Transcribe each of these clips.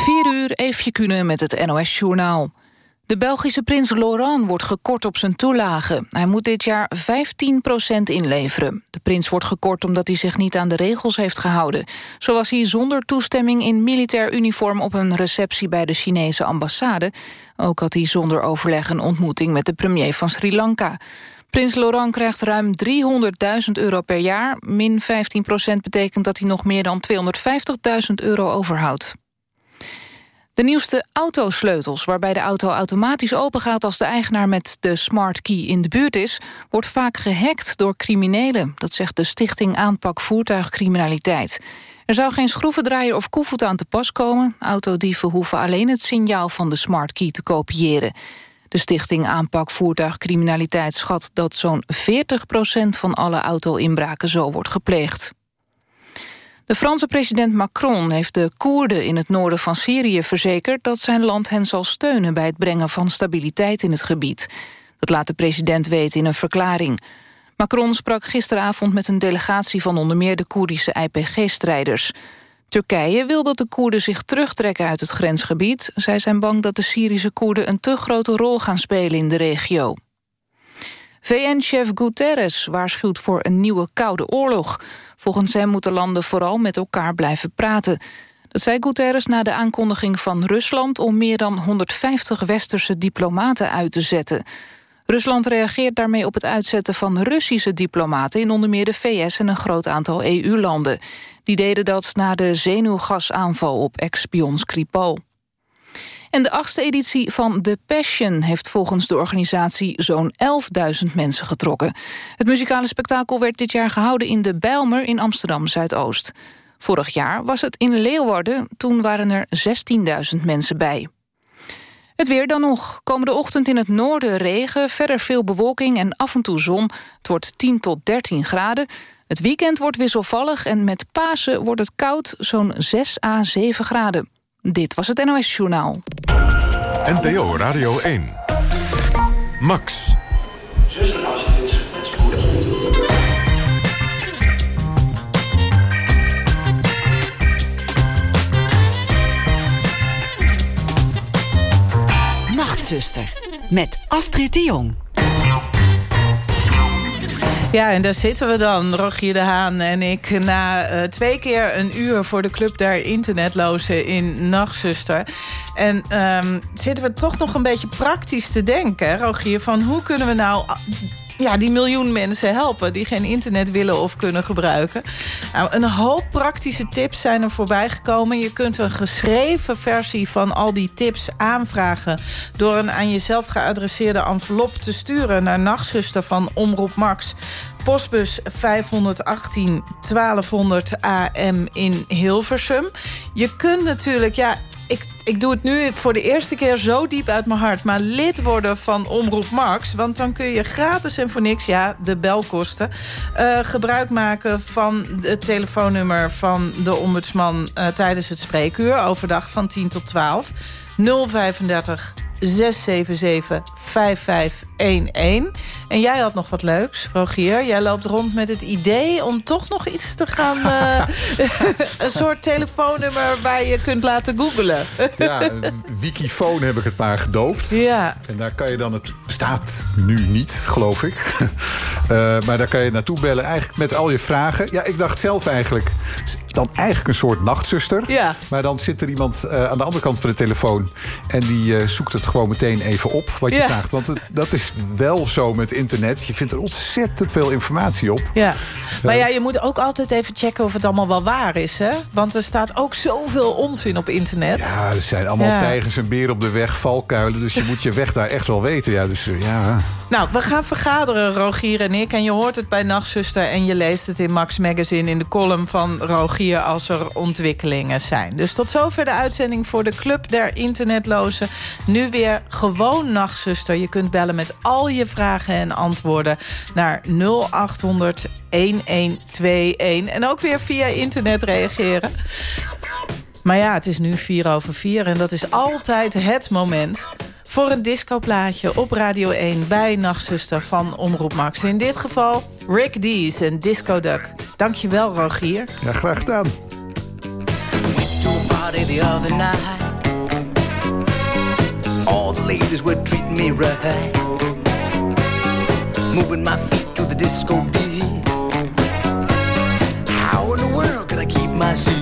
4 uur, Eefje Kunnen met het NOS-journaal. De Belgische prins Laurent wordt gekort op zijn toelage. Hij moet dit jaar 15% inleveren. De prins wordt gekort omdat hij zich niet aan de regels heeft gehouden. Zo was hij zonder toestemming in militair uniform... op een receptie bij de Chinese ambassade. Ook had hij zonder overleg een ontmoeting met de premier van Sri Lanka. Prins Laurent krijgt ruim 300.000 euro per jaar. Min 15% betekent dat hij nog meer dan 250.000 euro overhoudt. De nieuwste autosleutels, waarbij de auto automatisch opengaat... als de eigenaar met de smart key in de buurt is... wordt vaak gehackt door criminelen. Dat zegt de Stichting Aanpak Voertuigcriminaliteit. Er zou geen schroevendraaier of koevoet aan te pas komen. Autodieven hoeven alleen het signaal van de smart key te kopiëren. De Stichting Aanpak Voertuigcriminaliteit schat dat zo'n 40% van alle auto-inbraken zo wordt gepleegd. De Franse president Macron heeft de Koerden in het noorden van Syrië verzekerd dat zijn land hen zal steunen bij het brengen van stabiliteit in het gebied. Dat laat de president weten in een verklaring. Macron sprak gisteravond met een delegatie van onder meer de Koerdische IPG-strijders. Turkije wil dat de Koerden zich terugtrekken uit het grensgebied. Zij zijn bang dat de Syrische Koerden een te grote rol gaan spelen in de regio. VN-chef Guterres waarschuwt voor een nieuwe koude oorlog. Volgens hem moeten landen vooral met elkaar blijven praten. Dat zei Guterres na de aankondiging van Rusland... om meer dan 150 westerse diplomaten uit te zetten. Rusland reageert daarmee op het uitzetten van Russische diplomaten... in onder meer de VS en een groot aantal EU-landen. Die deden dat na de zenuwgasaanval op ex-spion Skripal. En de achtste editie van The Passion heeft volgens de organisatie zo'n 11.000 mensen getrokken. Het muzikale spektakel werd dit jaar gehouden in de Bijlmer in Amsterdam-Zuidoost. Vorig jaar was het in Leeuwarden, toen waren er 16.000 mensen bij. Het weer dan nog. Komende ochtend in het noorden regen, verder veel bewolking en af en toe zon. Het wordt 10 tot 13 graden. Het weekend wordt wisselvallig en met Pasen wordt het koud, zo'n 6 à 7 graden. Dit was het NOS Journaal. NPO Radio 1. Max. Zuster Astrid, Nachtzuster, met Astrid de Jong. Ja, en daar zitten we dan, Rogier de Haan en ik... na uh, twee keer een uur voor de Club der Internetlozen in Nachtzuster. En um, zitten we toch nog een beetje praktisch te denken, Rogier... van hoe kunnen we nou ja, die miljoen mensen helpen... die geen internet willen of kunnen gebruiken. Nou, een hoop praktische tips zijn er voorbij gekomen. Je kunt een geschreven versie van al die tips aanvragen... door een aan jezelf geadresseerde envelop te sturen... naar Nachtzuster van Omroep Max postbus 518 1200 AM in Hilversum. Je kunt natuurlijk, ja, ik, ik doe het nu voor de eerste keer zo diep uit mijn hart... maar lid worden van Omroep Max. Want dan kun je gratis en voor niks, ja, de belkosten... Uh, gebruik maken van het telefoonnummer van de ombudsman... Uh, tijdens het spreekuur, overdag van 10 tot 12... 035 677 5511. En jij had nog wat leuks, Rogier. Jij loopt rond met het idee om toch nog iets te gaan... Uh, een soort telefoonnummer waar je kunt laten googlen. ja, Wikifoon heb ik het maar gedoopt. Ja. En daar kan je dan... Het bestaat nu niet, geloof ik. Uh, maar daar kan je naartoe bellen eigenlijk met al je vragen. Ja, ik dacht zelf eigenlijk... dan eigenlijk een soort nachtzuster. Ja. Maar dan zit er iemand uh, aan de andere kant van de telefoon... en die zoekt het gewoon meteen even op wat je vraagt. Want het, dat is wel zo met internet. Je vindt er ontzettend veel informatie op. Ja. Maar ja, je moet ook altijd even checken of het allemaal wel waar is. Hè? Want er staat ook zoveel onzin op internet. Ja, er zijn allemaal tijgers en beren op de weg, valkuilen. Dus je moet je weg daar echt wel weten. Ja, dus, eh, ja. Nou, we gaan vergaderen, Rogier en ik. En je hoort het bij Nachtzuster en je leest het in Max Magazine... in de column van Rogier als er ontwikkelingen zijn. Dus tot zover de uitzending voor de Club der Internetlozen. Nu weer gewoon Nachtzuster. Je kunt bellen met al je vragen en antwoorden naar 0800 1121. En ook weer via internet reageren. Maar ja, het is nu 4 over 4 en dat is altijd het moment voor een discoplaatje op Radio 1 bij Nachtzuster van Omroep Max. In dit geval Rick Dees en Disco Duck. Dankjewel, Rogier. Ja, graag gedaan. All ladies were treating me right. Moving my feet to the disco beat. How in the world keep my?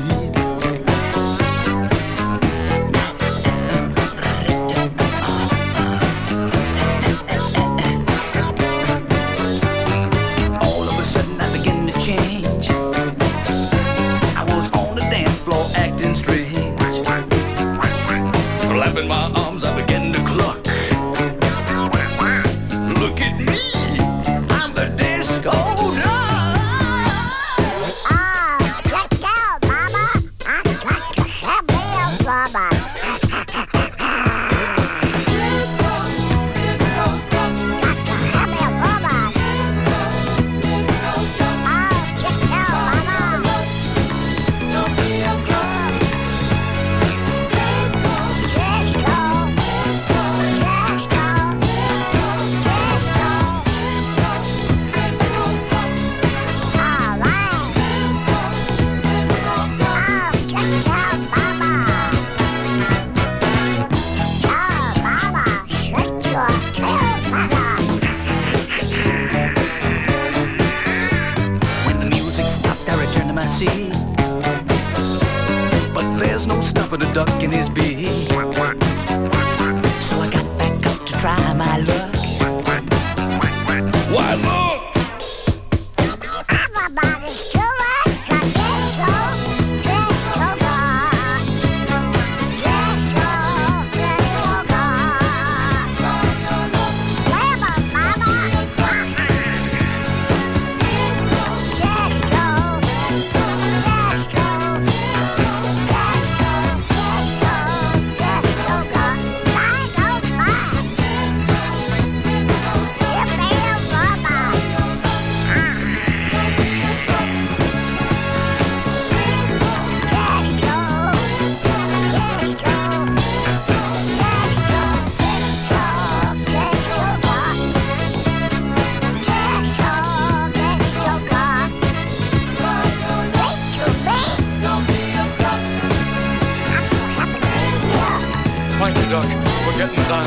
Thank you, Duck, for getting down.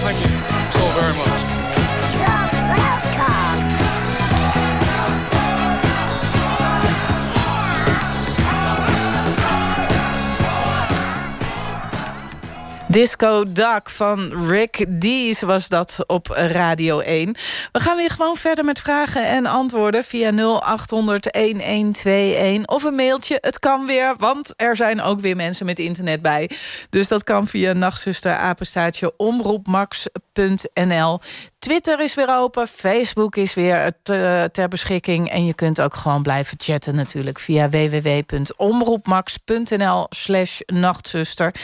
Thank you so very much. Disco Duck van Rick Dees was dat op Radio 1. We gaan weer gewoon verder met vragen en antwoorden... via 0800-1121 of een mailtje. Het kan weer, want er zijn ook weer mensen met internet bij. Dus dat kan via nachtzusterapenstaatje omroepmax.nl. Twitter is weer open, Facebook is weer ter, ter beschikking... en je kunt ook gewoon blijven chatten natuurlijk... via www.omroepmax.nl slash nachtzuster.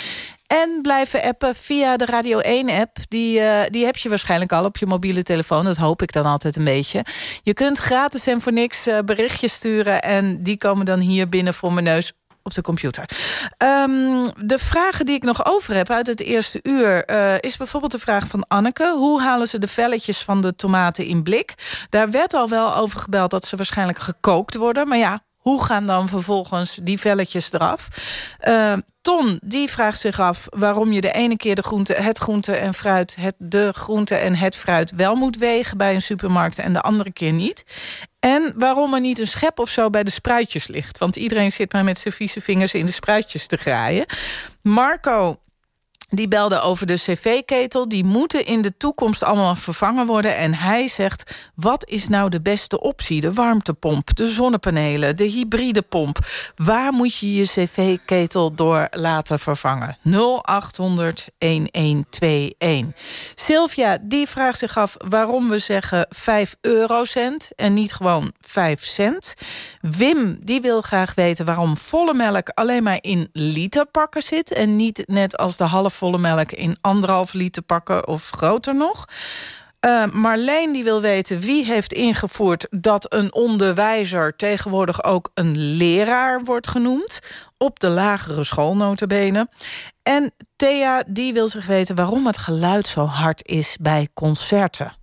En blijven appen via de Radio 1-app. Die, uh, die heb je waarschijnlijk al op je mobiele telefoon. Dat hoop ik dan altijd een beetje. Je kunt gratis en voor niks uh, berichtjes sturen... en die komen dan hier binnen voor mijn neus op de computer. Um, de vragen die ik nog over heb uit het eerste uur... Uh, is bijvoorbeeld de vraag van Anneke. Hoe halen ze de velletjes van de tomaten in blik? Daar werd al wel over gebeld dat ze waarschijnlijk gekookt worden. Maar ja, hoe gaan dan vervolgens die velletjes eraf? Uh, Ton, die vraagt zich af waarom je de ene keer de groente, het groente en fruit... Het, de groente en het fruit wel moet wegen bij een supermarkt... en de andere keer niet. En waarom er niet een schep of zo bij de spruitjes ligt. Want iedereen zit maar met zijn vieze vingers in de spruitjes te graaien. Marco die belde over de cv-ketel. Die moeten in de toekomst allemaal vervangen worden. En hij zegt, wat is nou de beste optie? De warmtepomp, de zonnepanelen, de hybride pomp. Waar moet je je cv-ketel door laten vervangen? 0800 1121. Sylvia, die vraagt zich af waarom we zeggen 5 eurocent... en niet gewoon 5 cent. Wim, die wil graag weten waarom volle melk alleen maar in literpakken zit... en niet net als de half volle melk in anderhalf liter pakken of groter nog. Uh, Marleen die wil weten wie heeft ingevoerd dat een onderwijzer tegenwoordig ook een leraar wordt genoemd. Op de lagere school En Thea die wil zich weten waarom het geluid zo hard is bij concerten.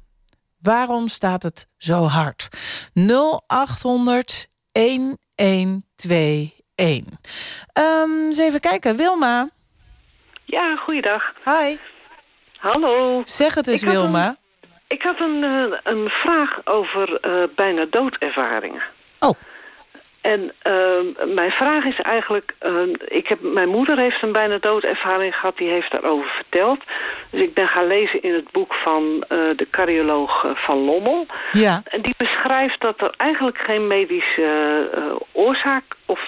Waarom staat het zo hard? 0800 1121. Um, eens even kijken. Wilma? Ja, goeiedag. Hi. Hallo. Zeg het eens, Wilma. ik had een, uh, een vraag over uh, bijna doodervaringen. Oh. En uh, mijn vraag is eigenlijk... ik heb, mijn moeder heeft een bijna doodervaring gehad. Die heeft daarover verteld. Dus ik ben gaan lezen in het boek van de cardioloog Van Lommel. Ja. En die beschrijft dat er eigenlijk geen medische oorzaak... of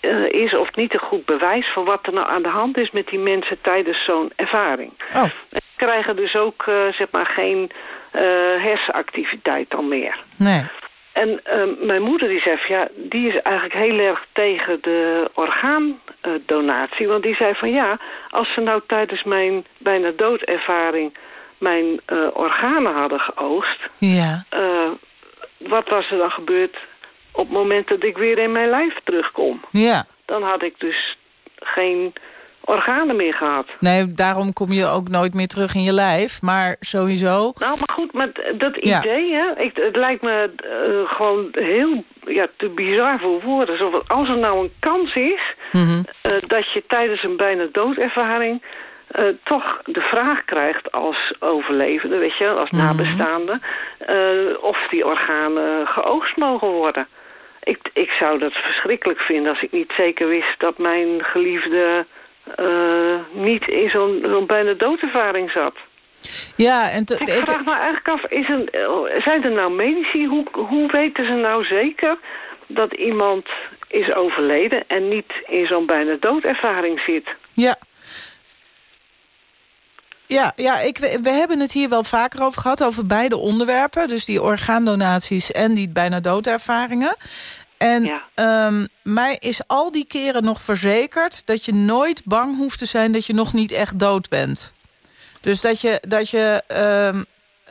uh, is of niet een goed bewijs voor wat er nou aan de hand is met die mensen tijdens zo'n ervaring. Oh. Ze krijgen dus ook uh, zeg maar geen uh, hersenactiviteit dan meer. Nee. En mijn moeder die zei van ja, die is eigenlijk heel erg tegen de orgaandonatie. want die zei van ja, als ze nou tijdens mijn bijna doodervaring mijn organen hadden geoogst. Ja. wat was er dan gebeurd op het moment dat ik weer in mijn lijf terugkom. Ja. Dan had ik dus geen organen meer gehad. Nee, daarom kom je ook nooit meer terug in je lijf. Maar sowieso... Nou, maar goed, maar dat idee, hè, ik, het lijkt me uh, gewoon heel ja, te bizar voor woorden. Zo, als er nou een kans is mm -hmm. uh, dat je tijdens een bijna doodervaring... Uh, toch de vraag krijgt als overlevende, weet je, als Mhm. nabestaande... of die organen geoogst mogen worden. Ik, ik zou dat verschrikkelijk vinden als ik niet zeker wist dat mijn geliefde uh, niet in zo'n zo bijna doodervaring zat. Ja, en ik vraag me eigenlijk af, is een, zijn er nou medici, hoe, hoe weten ze nou zeker dat iemand is overleden en niet in zo'n bijna doodervaring zit? Ja, ja, ja ik, we hebben het hier wel vaker over gehad, over beide onderwerpen. Dus die orgaandonaties en die bijna doodervaringen. En ja. um, mij is al die keren nog verzekerd... dat je nooit bang hoeft te zijn dat je nog niet echt dood bent. Dus dat je, dat je um,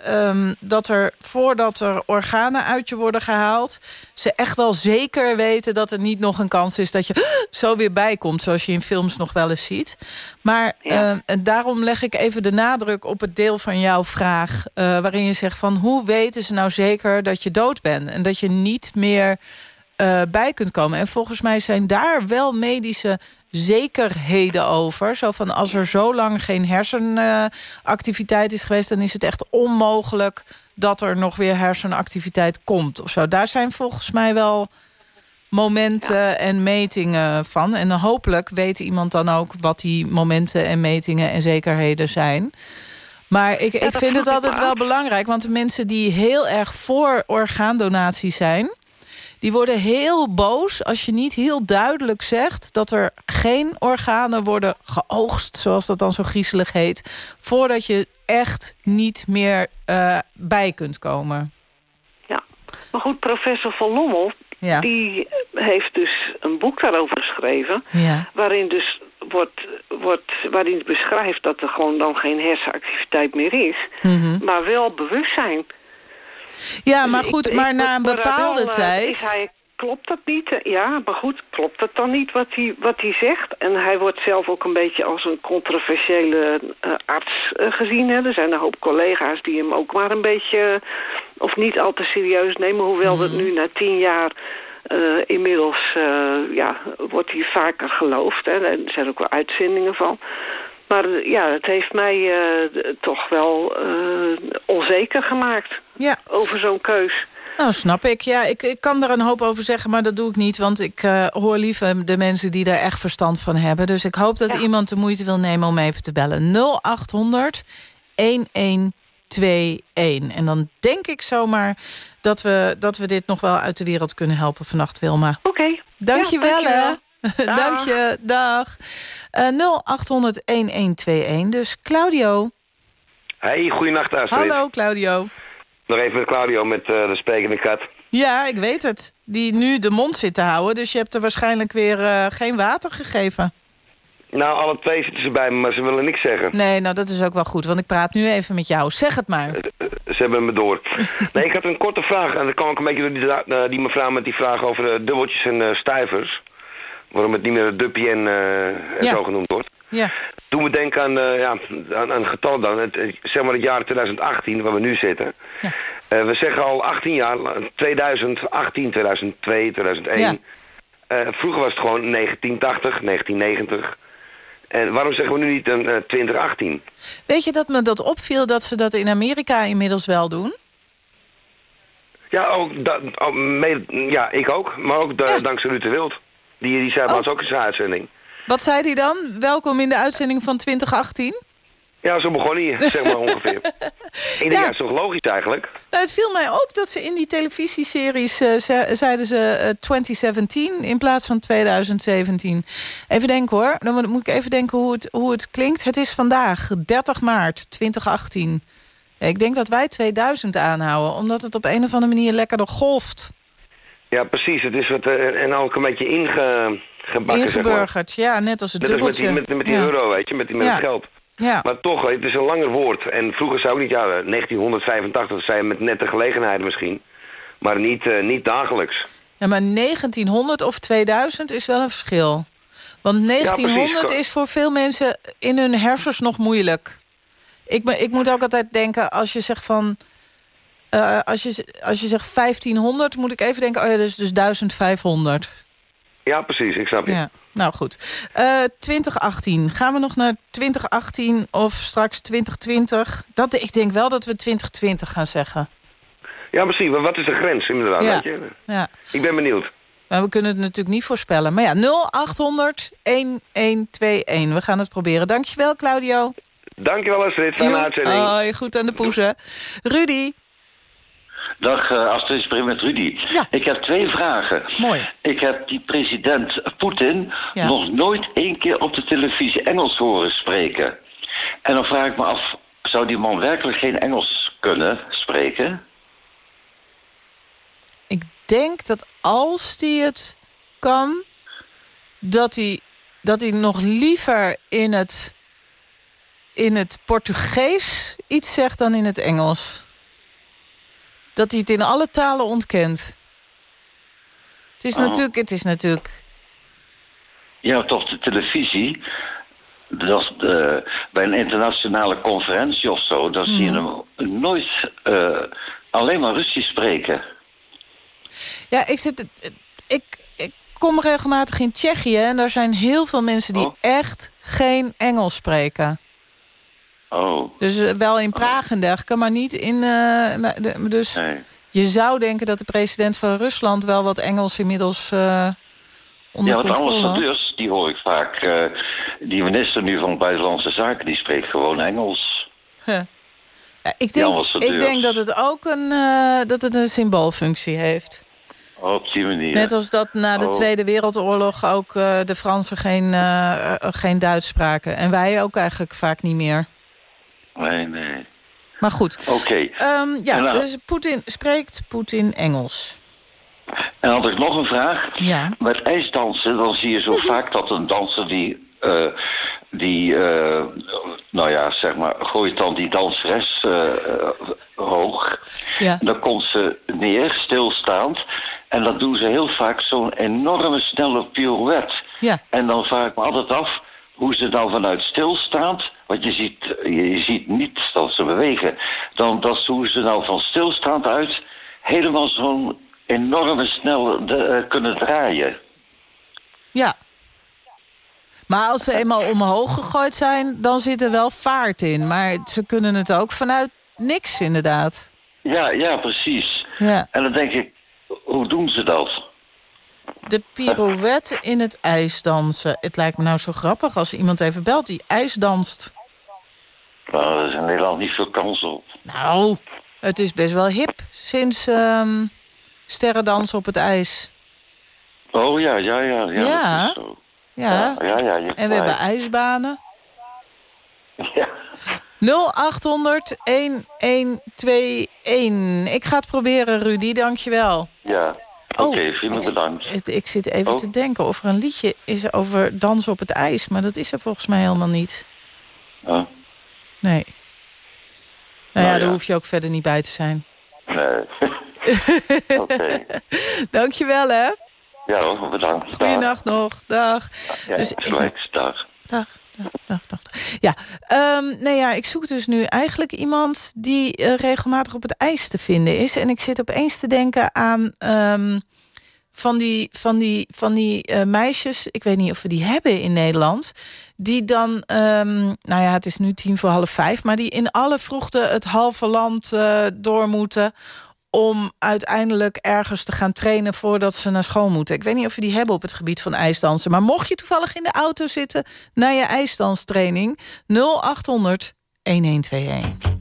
um, dat er voordat er organen uit je worden gehaald... ze echt wel zeker weten dat er niet nog een kans is... dat je zo weer bijkomt, zoals je in films nog wel eens ziet. Maar ja. uh, en daarom leg ik even de nadruk op het deel van jouw vraag... Uh, waarin je zegt van hoe weten ze nou zeker dat je dood bent... en dat je niet meer uh, bij kunt komen. En volgens mij zijn daar wel medische zekerheden over. Zo van als er zo lang geen hersenactiviteit is geweest... dan is het echt onmogelijk dat er nog weer hersenactiviteit komt. Of zo. Daar zijn volgens mij wel momenten ja. en metingen van. En hopelijk weet iemand dan ook wat die momenten en metingen en zekerheden zijn. Maar ik, ja, ik vind het altijd wel belangrijk. Want de mensen die heel erg voor orgaandonatie zijn... die worden heel boos als je niet heel duidelijk zegt... dat er geen organen worden geoogst, zoals dat dan zo griezelig heet... voordat je echt niet meer uh, bij kunt komen. Ja, maar goed, professor Van Lommel... Ja. die heeft dus een boek daarover geschreven... Ja. waarin dus wordt, wordt, waarin het beschrijft dat er gewoon dan geen hersenactiviteit meer is... Mm -hmm. maar wel bewustzijn. Ja, maar goed, ik, maar ik, na een bepaalde wel, tijd... Hij, klopt dat niet? Ja, maar goed, klopt het dan niet wat hij, wat hij zegt? En hij wordt zelf ook een beetje als een controversiële uh, arts uh, gezien. Hè? Er zijn een hoop collega's die hem ook maar een beetje... of niet al te serieus nemen, hoewel mm. dat nu na tien jaar... Uh, inmiddels ja, wordt hij vaker geloofd. Hè? Er zijn ook wel uitzendingen van. Maar ja, het heeft mij uh, toch wel uh, onzeker gemaakt ja. over zo'n keus. Nou, snap ik. Ja, ik, ik kan er een hoop over zeggen, maar dat doe ik niet. Want ik uh, hoor liever de mensen die daar echt verstand van hebben. Dus ik hoop dat ja. iemand de moeite wil nemen om even te bellen. 0800 1121. En dan denk ik zomaar dat we, dat we dit nog wel uit de wereld kunnen helpen vannacht, Wilma. Oké. Okay. Dank je wel, hè. Dag. Dank je, dag. Uh, 0800-1121. Dus Claudio. Hey, goeienacht Astrid. Hallo Claudio. Nog even met Claudio met uh, de sprekende kat. Ja, ik weet het. Die nu de mond zit te houden. Dus je hebt er waarschijnlijk weer uh, geen water gegeven. Nou, alle twee zitten ze bij me, maar ze willen niks zeggen. Nee, nou dat is ook wel goed, want ik praat nu even met jou. Zeg het maar. Ze hebben me door. nee, ik had een korte vraag. En dat kwam ook een beetje door die, die mevrouw met die vraag over de dubbeltjes en uh, stuivers. Waarom het niet meer de duppie en, ja. zo genoemd wordt. Ja. Toen we denken aan, uh, ja, aan, aan getal dan, het, zeg maar het jaar 2018, waar we nu zitten. Ja. We zeggen al 18 jaar, 2018, 2002, 2001. Ja. vroeger was het gewoon 1980, 1990. En waarom zeggen we nu niet een 2018? Weet je dat me dat opviel dat ze dat in Amerika inmiddels wel doen? Ja, ook, da, oh, ja ik ook. Maar ook dankzij Ruud de Wild. Die, die zei oh. ook in zijn uitzending. Wat zei hij dan? Welkom in de uitzending van 2018? Ja, zo begon hij, zeg maar ongeveer. ik denk, ja, is toch logisch eigenlijk? Nou, het viel mij op dat ze in die televisieseries uh, zeiden ze uh, eh, 2017 in plaats van 2017. Even denken hoor, dan moet ik even denken hoe het, hoe het klinkt. Het is vandaag, 30 maart 2018. Ik denk dat wij 2000 aanhouden, omdat het op een of andere manier lekkerder golft. Ja, precies. Het is wat, uh, en ook een beetje inge, Ingeburgerd, ja, net als het net dubbeltje. Met die, met, met die euro, weet je, met, die, met het geld. Ja. Maar toch, het is een langer woord. En vroeger zou ik niet, ja, 1985 zijn met nette gelegenheden misschien. Maar niet, uh, niet dagelijks. Ja, maar 1900 of 2000 is wel een verschil. Want 1900 is voor veel mensen in hun hersens nog moeilijk. Ik, ik moet ook altijd denken, als je zegt van... Uh, als, je, als je zegt 1500, moet ik even denken... oh ja, dat is dus 1500. Ja, precies, ik snap je. Ja. Nou goed. Uh, eh, 2018. Gaan we nog naar 2018 of straks 2020? Dat, ik denk wel dat we 2020 gaan zeggen. Ja, precies. Maar wat is de grens inderdaad? Ja. Weet je? Ja. Ik ben benieuwd. Maar we kunnen het natuurlijk niet voorspellen. Maar ja, 0800 1121. We gaan het proberen. Dankjewel, Claudio. Dankjewel, Astrid. Fijne uitzending. Hoi, goed aan de poezen. Rudy. Dag uh, Astrid, ik met Rudy. Ik heb twee vragen. Mooi. Ik heb die president Poetin nog nooit één keer op de televisie Engels horen spreken. En dan vraag ik me af, zou die man werkelijk geen Engels kunnen spreken? Ik denk dat als hij het kan, dat hij, dat hij nog liever in het, in het Portugees iets zegt dan in het Engels dat hij het in alle talen ontkent. Het is, oh. natuurlijk, het is natuurlijk... Ja, toch de televisie. Dat, uh, bij een internationale conferentie of zo... dat zie je mhm. hem nooit uh, alleen maar Russisch spreken. Ja, ik, zit, ik, ik kom regelmatig in Tsjechië... en daar zijn heel veel mensen die oh. echt geen Engels spreken. Oh. Dus eh, wel in Praag en dergelijke, maar niet in... Uh, dus nee. je zou denken dat de president van Rusland wel wat Engels inmiddels uh, onder ja, controle had. Ja, want die hoor ik vaak. Uh, die minister nu van Buitenlandse Zaken, die spreekt gewoon Engels. Ja, ik, denk, ik denk dat het ook een, dat het een symboolfunctie heeft. Op die manier. Net als dat na de oh. Tweede Wereldoorlog ook de Fransen geen, geen Duits spraken. En wij ook eigenlijk vaak niet meer. Nee, nee. Maar goed. Oké. Ehm, ja, nou, dus Poetin, spreekt Poetin Engels? En had ik nog een vraag. Ja. Met ijsdansen, dan zie je zo vaak dat een danser die... Uh, die, uh, nou ja, zeg maar, gooit dan die danseres uh, hoog. Ja. Dan komt ze neer, stilstaand. En dan doen ze heel vaak zo'n enorme snelle pirouette. Ja. En dan vraag ik me altijd af hoe ze dan vanuit stilstaand want je ziet, je ziet niet dat ze bewegen. Dan dat ze hoe ze nou van stilstaand uit helemaal zo'n enorme snel de, uh, kunnen draaien. Ja. Maar als ze eenmaal omhoog gegooid zijn, dan zit er wel vaart in. Maar ze kunnen het ook vanuit niks, inderdaad. Ja, ja, precies. Ja. En dan denk ik, hoe doen ze dat? De pirouette in het ijsdansen. Het lijkt me nou zo grappig als iemand even belt die ijsdanst. Nou, er is in Nederland niet veel kans op. Nou, het is best wel hip sinds um, sterrendans op het ijs. Oh ja, ja, ja. Ja. Ja, ja. ja, ja, ja en we hebben ijsbanen. Ja. 0800 1121. Ik ga het proberen, Rudy. Dankjewel. Ja. Oké, okay, oh, bedankt. Ik, ik, zit even oh. te denken of er een liedje is over dansen op het ijs. Maar dat is er volgens mij helemaal niet. Oh. Nee. Nou, ja, nou daar hoef je ook verder niet bij te zijn. Nee. Oké. Dankjewel, hè. Ja, bedankt. Goeienacht nog. Dag. Ja, dus ik dag. Dag. Dag, dag, dag. Ja, um, nee, ja, ik zoek dus nu eigenlijk iemand die uh, regelmatig op het ijs te vinden is. En ik zit opeens te denken aan um, van die, van die, van die uh, meisjes... ik weet niet of we die hebben in Nederland... die dan, um, nou ja, het is nu tien voor half vijf... maar die in alle vroegte het halve land uh, door moeten om uiteindelijk ergens te gaan trainen voordat ze naar school moeten. Ik weet niet of we die hebben op het gebied van ijsdansen. Maar mocht je toevallig in de auto zitten naar je ijsdanstraining... 0800 1121.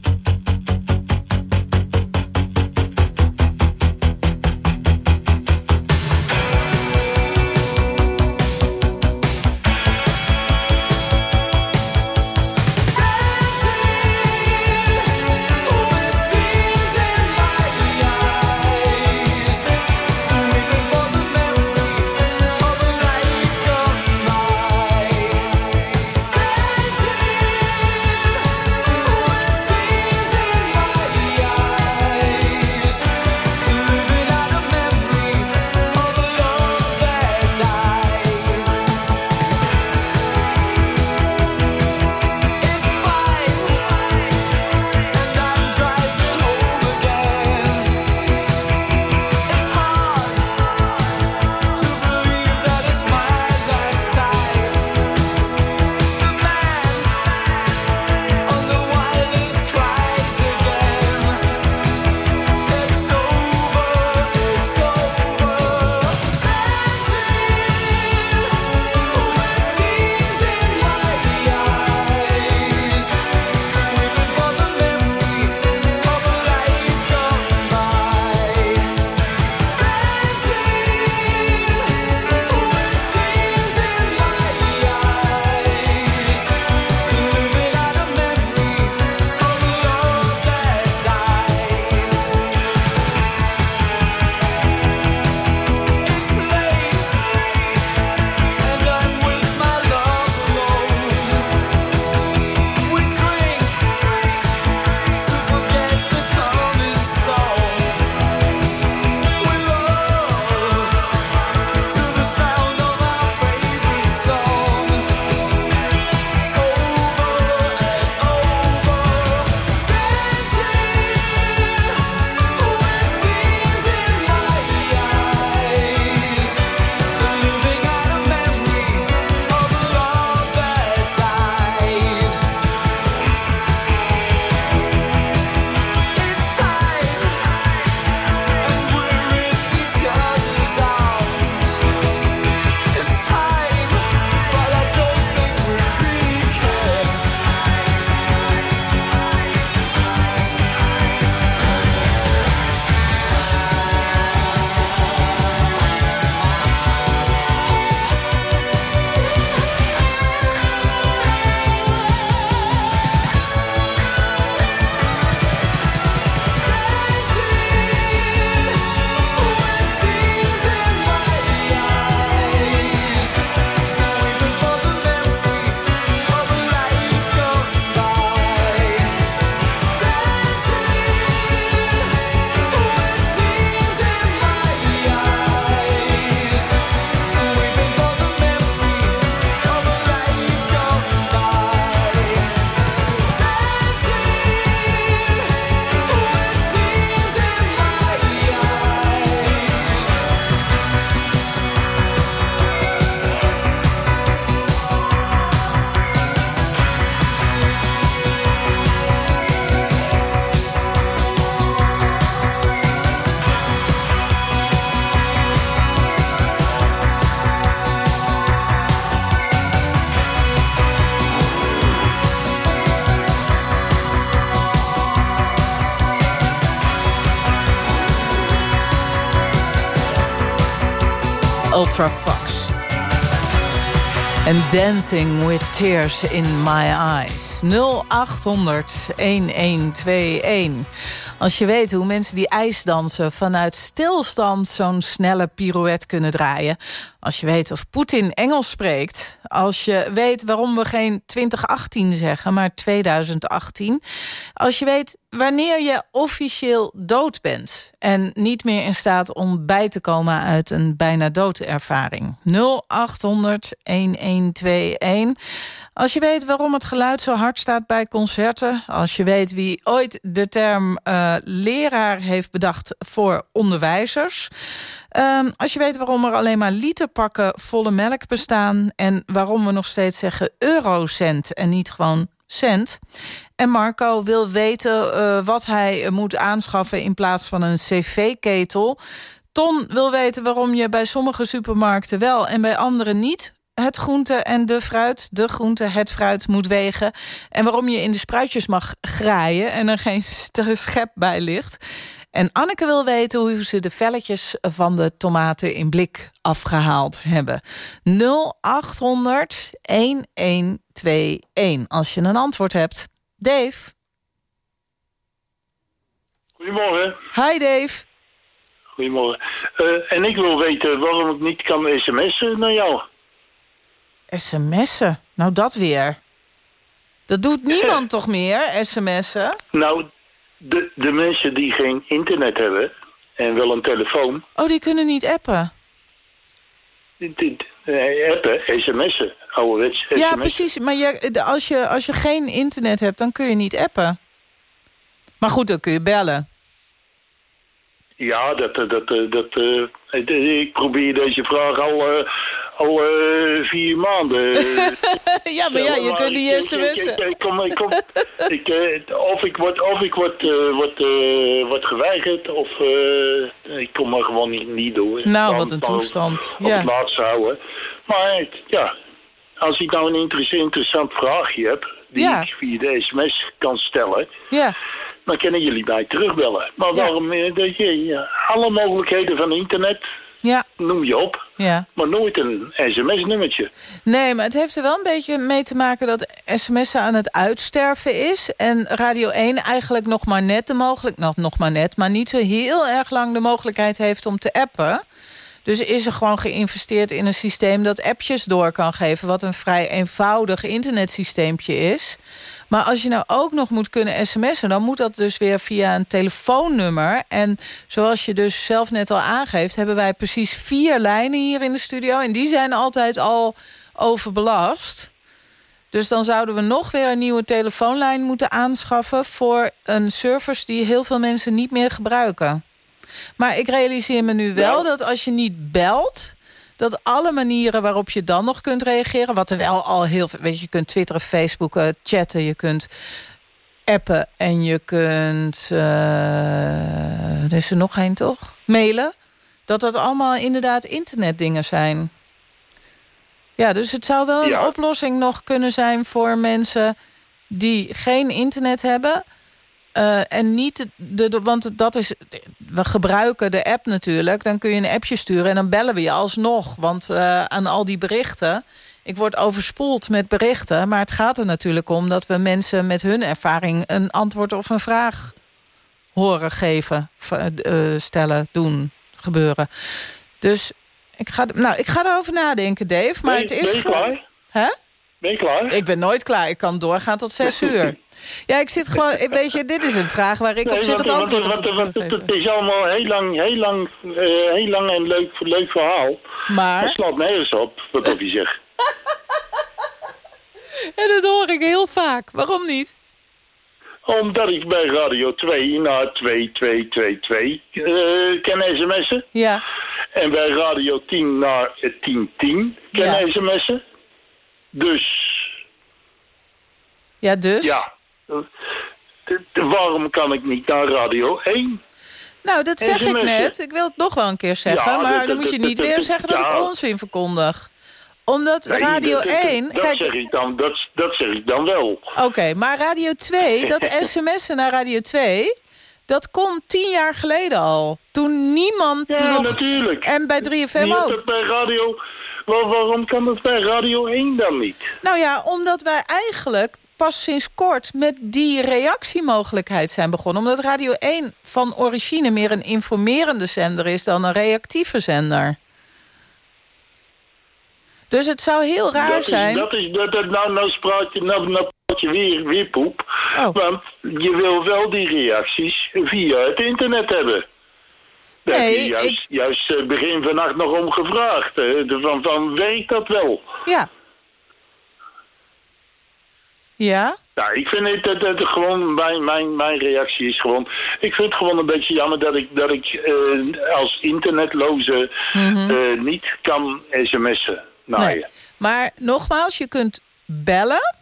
Dancing with Tears in My Eyes. 0800 1121. Als je weet hoe mensen die ijsdansen vanuit stilstand... zo'n snelle pirouette kunnen draaien. Als je weet of Poetin Engels spreekt. Als je weet waarom we geen 2018 zeggen, maar 2018. Als je weet wanneer je officieel dood bent... en niet meer in staat om bij te komen uit een bijna doodervaring. 0800 1121. Als je weet waarom het geluid zo hard staat bij concerten... als je weet wie ooit de term uh, leraar heeft bedacht voor onderwijzers... Um, als je weet waarom er alleen maar literpakken volle melk bestaan... en waarom we nog steeds zeggen eurocent en niet gewoon cent... en Marco wil weten uh, wat hij moet aanschaffen in plaats van een cv-ketel... Ton wil weten waarom je bij sommige supermarkten wel en bij andere niet het groente en de fruit, de groente, het fruit moet wegen. En waarom je in de spruitjes mag graaien en er geen schep bij ligt. En Anneke wil weten hoe ze de velletjes van de tomaten in blik afgehaald hebben. 0800 1121 als je een antwoord hebt. Dave? Goedemorgen. Hi Dave. Goedemorgen. Uh, en ik wil weten waarom ik niet kan sms'en naar jou. SMS'en? Nou, dat weer. Dat doet niemand toch meer, sms'en? Nou, de, de mensen die geen internet hebben en wel een telefoon... Oh, die kunnen niet appen? Eh, appen, sms'en, ouderwets sms'en. Ja, precies. Maar je, als, je, als je geen internet hebt, dan kun je niet appen. Maar goed, dan kun je bellen. Ja, dat, dat, dat, dat, uh, ik probeer deze vraag al, al uh, vier maanden. ja, maar ja, je kunt niet sms'en. Ik, kom, ik kom, ik, of ik word, of ik word, word, word geweigerd, of ik kom er gewoon niet, niet door. Nou, wat een toestand. Op, ja. het laatst houden. Maar ja, als ik nou een interessant, vraagje heb, die ja. ik via de sms kan stellen... Ja dan kunnen jullie mij terugbellen. Maar waarom, ja. dat je, alle mogelijkheden van internet ja. noem je op, ja. maar nooit een sms-nummertje. Nee, maar het heeft er wel een beetje mee te maken dat sms'en aan het uitsterven is. En Radio 1 eigenlijk nog maar net de mogelijkheid, nou, nog maar net, maar niet zo heel erg lang de mogelijkheid heeft om te appen. Dus is er gewoon geïnvesteerd in een systeem dat appjes door kan geven... wat een vrij eenvoudig internetsysteempje is. Maar als je nou ook nog moet kunnen sms'en... dan moet dat dus weer via een telefoonnummer. En zoals je dus zelf net al aangeeft... hebben wij precies vier lijnen hier in de studio. En die zijn altijd al overbelast. Dus dan zouden we nog weer een nieuwe telefoonlijn moeten aanschaffen... voor een service die heel veel mensen niet meer gebruiken. Maar ik realiseer me nu wel dat als je niet belt dat alle manieren waarop je dan nog kunt reageren... wat er wel al heel veel... Weet je, je kunt twitteren, facebooken, chatten, je kunt appen... en je kunt... Uh, er is er nog geen, toch? Mailen. Dat dat allemaal inderdaad internetdingen zijn. Ja, dus het zou wel een ja. oplossing nog kunnen zijn voor mensen... die geen internet hebben... Uh, en niet de, de, want dat is, we gebruiken de app natuurlijk. Dan kun je een appje sturen en dan bellen we je alsnog. Want uh, aan al die berichten, ik word overspoeld met berichten. Maar het gaat er natuurlijk om dat we mensen met hun ervaring... een antwoord of een vraag horen geven, uh, stellen, doen, gebeuren. Dus ik ga, nou, ik ga erover nadenken, Dave. Maar het is gewoon... Hè? Ben je klaar? Ik ben nooit klaar. Ik kan doorgaan tot zes uur. Ja, ik zit gewoon... Weet je, dit is een vraag waar ik nee, op zich het antwoord wat, op wat, wat, Het is allemaal heel lang, heel lang, uh, heel lang en leuk, leuk verhaal. Maar? Het slaat nergens op, wat je zegt. en dat hoor ik heel vaak. Waarom niet? Omdat ik bij Radio 2 naar 2222 uh, ken sms'en. Ja. En bij Radio 10 naar 1010 ken ja. sms'en. Dus... Ja, dus? Ja. Waarom kan ik niet naar Radio 1? Nou, dat zeg ik net. Ik wil het nog wel een keer zeggen. Ja, maar dan moet je niet weer zeggen dat ik onzin verkondig. Omdat nee, Radio dat, 1... Dat, kijk, zeg ik dan, dat, dat zeg ik dan wel. Oké, okay, maar Radio 2, dat sms'en naar Radio 2... Dat kon tien jaar geleden al. Toen niemand ja, nog... natuurlijk. En bij 3FM ook. Dat bij radio... Waar, waarom kan dat bij Radio 1 dan niet? Nou ja, omdat wij eigenlijk pas sinds kort met die reactiemogelijkheid zijn begonnen. Omdat Radio 1 van origine meer een informerende zender is dan een reactieve zender. Dus het zou heel raar dat is, zijn... Dat is, dat, dat, nou, nou spraak je, nou, nou praat je weer, weer poep. Oh. Want je wil wel die reacties via het internet hebben. Daar nee, heb je juist, ik... juist begin vannacht nog om gevraagd. Van, van weet dat wel? Ja. Ja? Ja, ik vind het dat, dat gewoon, mijn, mijn, mijn reactie is gewoon... Ik vind het gewoon een beetje jammer dat ik, dat ik uh, als internetloze Mhm. uh, niet kan sms'en naar je. Maar nogmaals, je kunt bellen.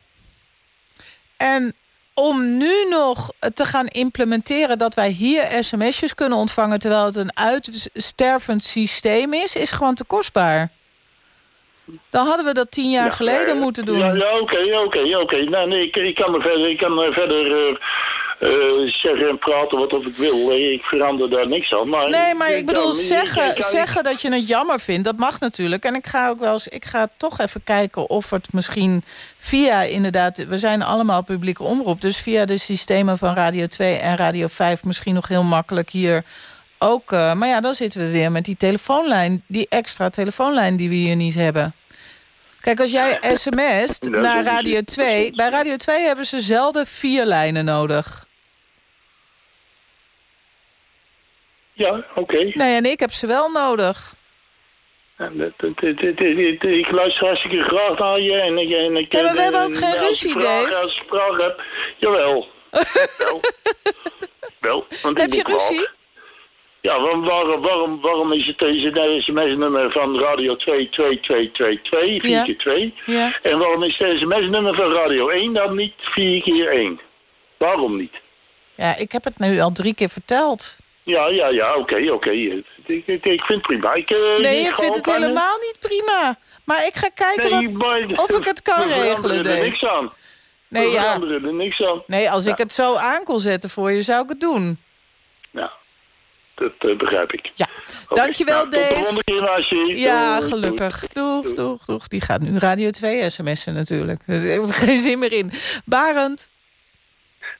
En om nu nog te gaan implementeren dat wij hier sms'jes kunnen ontvangen... terwijl het een uitstervend systeem is, is gewoon te kostbaar. Dan hadden we dat tien jaar Ja, geleden ja, moeten doen. Ja, ja oké, oké, oké. Nou, nee, ik, ik kan me verder, ik kan me verder eh, eh, zeggen en praten wat ik wil. Ik verander daar niks aan. Maar Nee, maar ik bedoel, zeggen, zeggen dat je het jammer vindt, dat mag natuurlijk. En ik ga ook wel eens, ik ga toch even kijken of het misschien via inderdaad... We zijn allemaal publieke omroep, dus via de systemen van Radio 2 en Radio 5... misschien nog heel makkelijk hier ook... eh, maar ja, dan zitten we weer met die telefoonlijn, die extra telefoonlijn die we hier niet hebben. Kijk, als jij sms't Ja, naar Radio 2... Bij Radio 2 hebben ze zelden vier lijnen nodig. Ja, oké. Nee, en ik heb ze wel nodig. Ik luister hartstikke graag naar je. En ik, en ik, Ja, maar we en- hebben ook en geen ruzie, Dave. Als ik vragen heb, jawel. wel. wel. Want Heb je ruzie? Ja, waarom, waarom, waarom, is het deze sms-nummer van Radio 2 2222, 4 Ja. keer 2? Ja. En waarom is het sms-nummer van Radio 1 dan niet 4 keer 1? Waarom niet? Ja, ik heb het nu al drie keer verteld. Ja, ja, ja, oké, oké. Ik, ik, ik vind het prima. Ik, eh, Nee, ik vindt het helemaal niet prima. Maar ik ga kijken Nee, wat, maar- of ik het kan regelen, veranderen er Dave. niks aan. Nee, ja. er niks aan. Nee, als ik het zo aan kon zetten voor je, zou ik het doen. Ja, dat eh, begrijp ik. Ja, dankjewel, nou, Tot de Dave. volgende keer. Ja, Doei, gelukkig. Doeg, doeg, doeg. Die gaat nu Radio 2 sms'en natuurlijk. Dus er heeft geen zin meer in. Barend.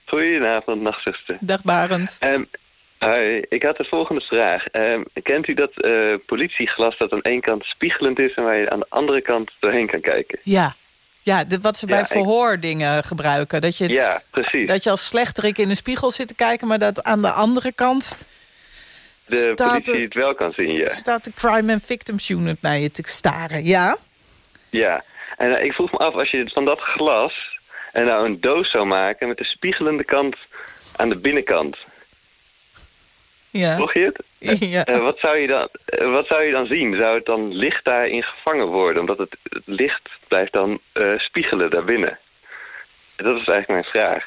Goedenavond, nachtzuster. Dag Barend. Ehm, hoi, ik had de volgende vraag. Ehm, kent u dat eh, politieglas dat aan één kant spiegelend is... en waar je aan de andere kant doorheen kan kijken? Ja, ja de, wat ze Ja, bij ik- verhoordingen gebruiken. Dat je, Ja, precies. dat je als slechterik in de spiegel zit te kijken... maar dat aan de andere kant De staat politie het wel kan zien, ja. staat de Crime and Victims Unit naar je te staren. Ja? Ja, en eh, ik vroeg me af, als je van dat glas... en nou een doos zou maken met de spiegelende kant aan de binnenkant... Ja. Volg je het? Ja. Eh, wat, zou je dan, eh, wat zou je dan zien? Zou het dan licht daarin gevangen worden? Omdat het, het licht blijft dan eh, spiegelen daarbinnen. Dat is eigenlijk mijn vraag.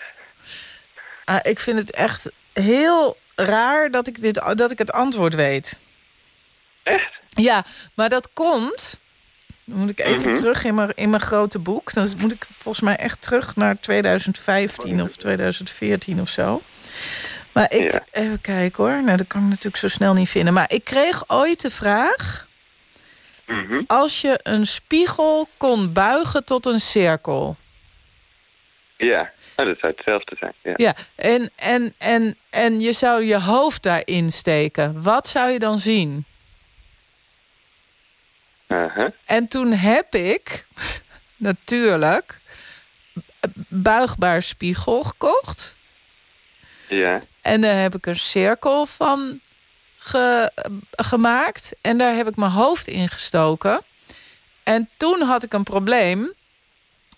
Ah, ik vind het echt heel raar dat ik, dit, dat ik het antwoord weet. Echt? Ja, maar dat komt... Dan moet ik even Mhm. terug in mijn, in mijn grote boek. Dan moet ik volgens mij echt terug naar 2015 of 2014 of zo. Maar ik... Ja. Even kijken hoor. Nou, dat kan ik natuurlijk zo snel niet vinden. Maar ik kreeg ooit de vraag... Mhm. Als je een spiegel kon buigen tot een cirkel... Ja, nou, dat zou hetzelfde zijn. Ja. Ja, en, en, en, en je zou je hoofd daarin steken. Wat zou je dan zien? Aha. En toen heb ik natuurlijk buigbaar spiegel gekocht. Ja. En daar heb ik een cirkel van ge- gemaakt. En daar heb ik mijn hoofd in gestoken. En toen had ik een probleem.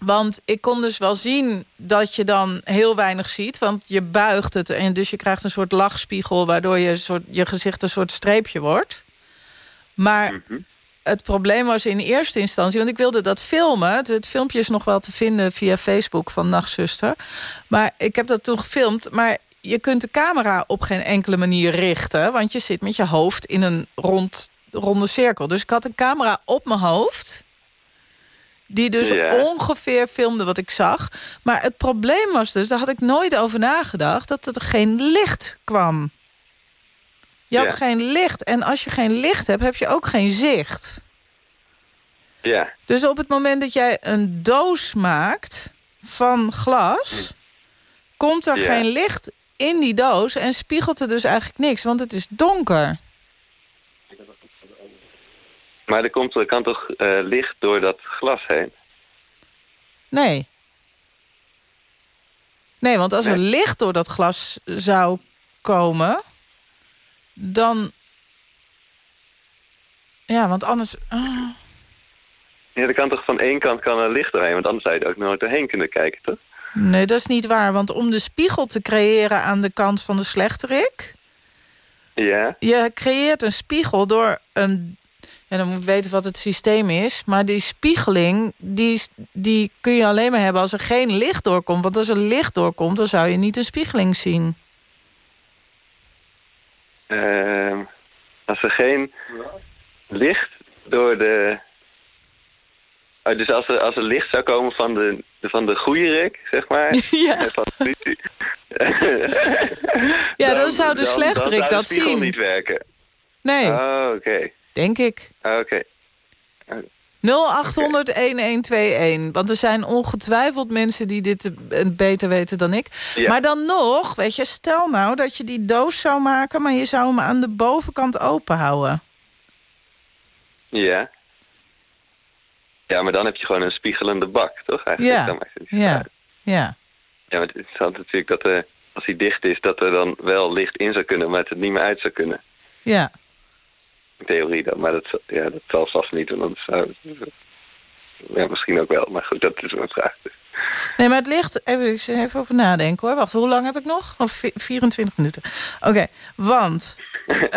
Want ik kon dus wel zien dat je dan heel weinig ziet. Want je buigt het en dus je krijgt een soort lachspiegel... waardoor je, soort, je gezicht een soort streepje wordt. Maar Mhm. het probleem was in eerste instantie... want ik wilde dat filmen. Het, het filmpje is nog wel te vinden via Facebook van Nachtzuster. Maar ik heb dat toen gefilmd. Maar je kunt de camera op geen enkele manier richten... want je zit met je hoofd in een rond, ronde cirkel. Dus ik had een camera op mijn hoofd... die dus Ja. ongeveer filmde wat ik zag. Maar het probleem was dus, daar had ik nooit over nagedacht... dat er geen licht kwam. Je had Ja. geen licht. En als je geen licht hebt, heb je ook geen zicht. Ja. Dus op het moment dat jij een doos maakt van glas... komt er Ja. geen licht in die doos en spiegelt er dus eigenlijk niks. Want het is donker. Maar er, komt, er kan toch eh, licht door dat glas heen? Nee. Nee, want als er licht door dat glas zou komen... dan... Ja, want anders... ah. Ja, er kan toch van één kant kan er licht doorheen, want anders zou je er ook nooit doorheen kunnen kijken, toch? Nee, dat is niet waar. Want om de spiegel te creëren aan de kant van de slechterik... Ja? Je creëert een spiegel door een... En dan moet je weten wat het systeem is. Maar die spiegeling, die, die kun je alleen maar hebben als er geen licht doorkomt. Want als er licht doorkomt, dan zou je niet een spiegeling zien. Uh, als er geen licht door de... Oh, dus als er, als er licht zou komen van de, van de goede rik, zeg maar. Ja. Van de ja, dan, zou de slechterik dat zien. Dan niet werken. Nee. Oh, oké. Denk ik. Oh, oké. 0800-1121. Want er zijn ongetwijfeld mensen die dit beter weten dan ik. Ja. Maar dan nog, weet je, stel nou dat je die doos zou maken... maar je zou hem aan de bovenkant open houden. Ja. Ja, maar dan heb je gewoon een spiegelende bak, toch? Eigenlijk? Ja, Dan maakt het ja, uit. ja. Ja, maar het is natuurlijk dat er, als hij dicht is... dat er dan wel licht in zou kunnen, maar het er niet meer uit zou kunnen. Ja. Theorie dan, maar dat, ja, dat zal vast niet. Want zou, ja, misschien ook wel, maar goed, dat is een vraag. Nee, maar het ligt... Even, even over nadenken hoor. Wacht, hoe lang heb ik nog? Of vi- 24 minuten. Oké, want...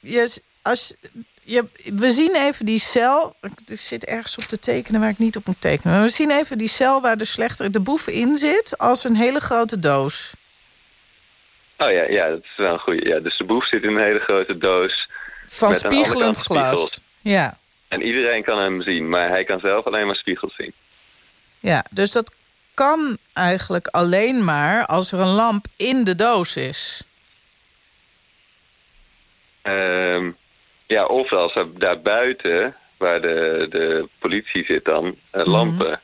je, als, je, we zien even die cel... Ik zit ergens op te tekenen waar ik niet op moet tekenen. Maar we zien even die cel waar de slechter de boef in zit... als een hele grote doos. Oh ja, ja, dat is wel een goede. Ja, dus de boef zit in een hele grote doos. Van met spiegelend glas. spiegels. Ja, En iedereen kan hem zien, maar hij kan zelf alleen maar spiegels zien. ja, dus dat kan eigenlijk alleen maar als er een lamp in de doos is. Ehm, ja, of als er daar buiten, waar de, de politie zit dan, eh, Mhm. lampen.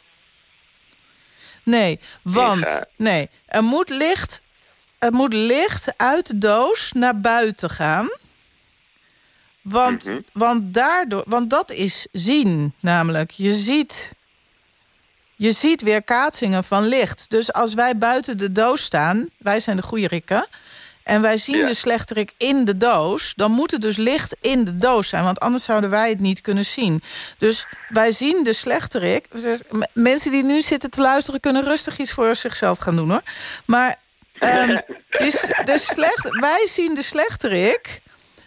Nee, want nee, er moet licht, er moet licht uit de doos naar buiten gaan. Want, Mhm. want, daardoor, want dat is zien, namelijk. Je ziet, je ziet weerkaatsingen van licht. Dus als wij buiten de doos staan, wij zijn de goede rikken... en wij zien Ja. de slechterik in de doos... dan moet er dus licht in de doos zijn, want anders zouden wij het niet kunnen zien. Dus wij zien de slechterik. M- Mensen die nu zitten te luisteren... kunnen rustig iets voor zichzelf gaan doen, hoor. Maar dus de slecht, wij zien de slechterik...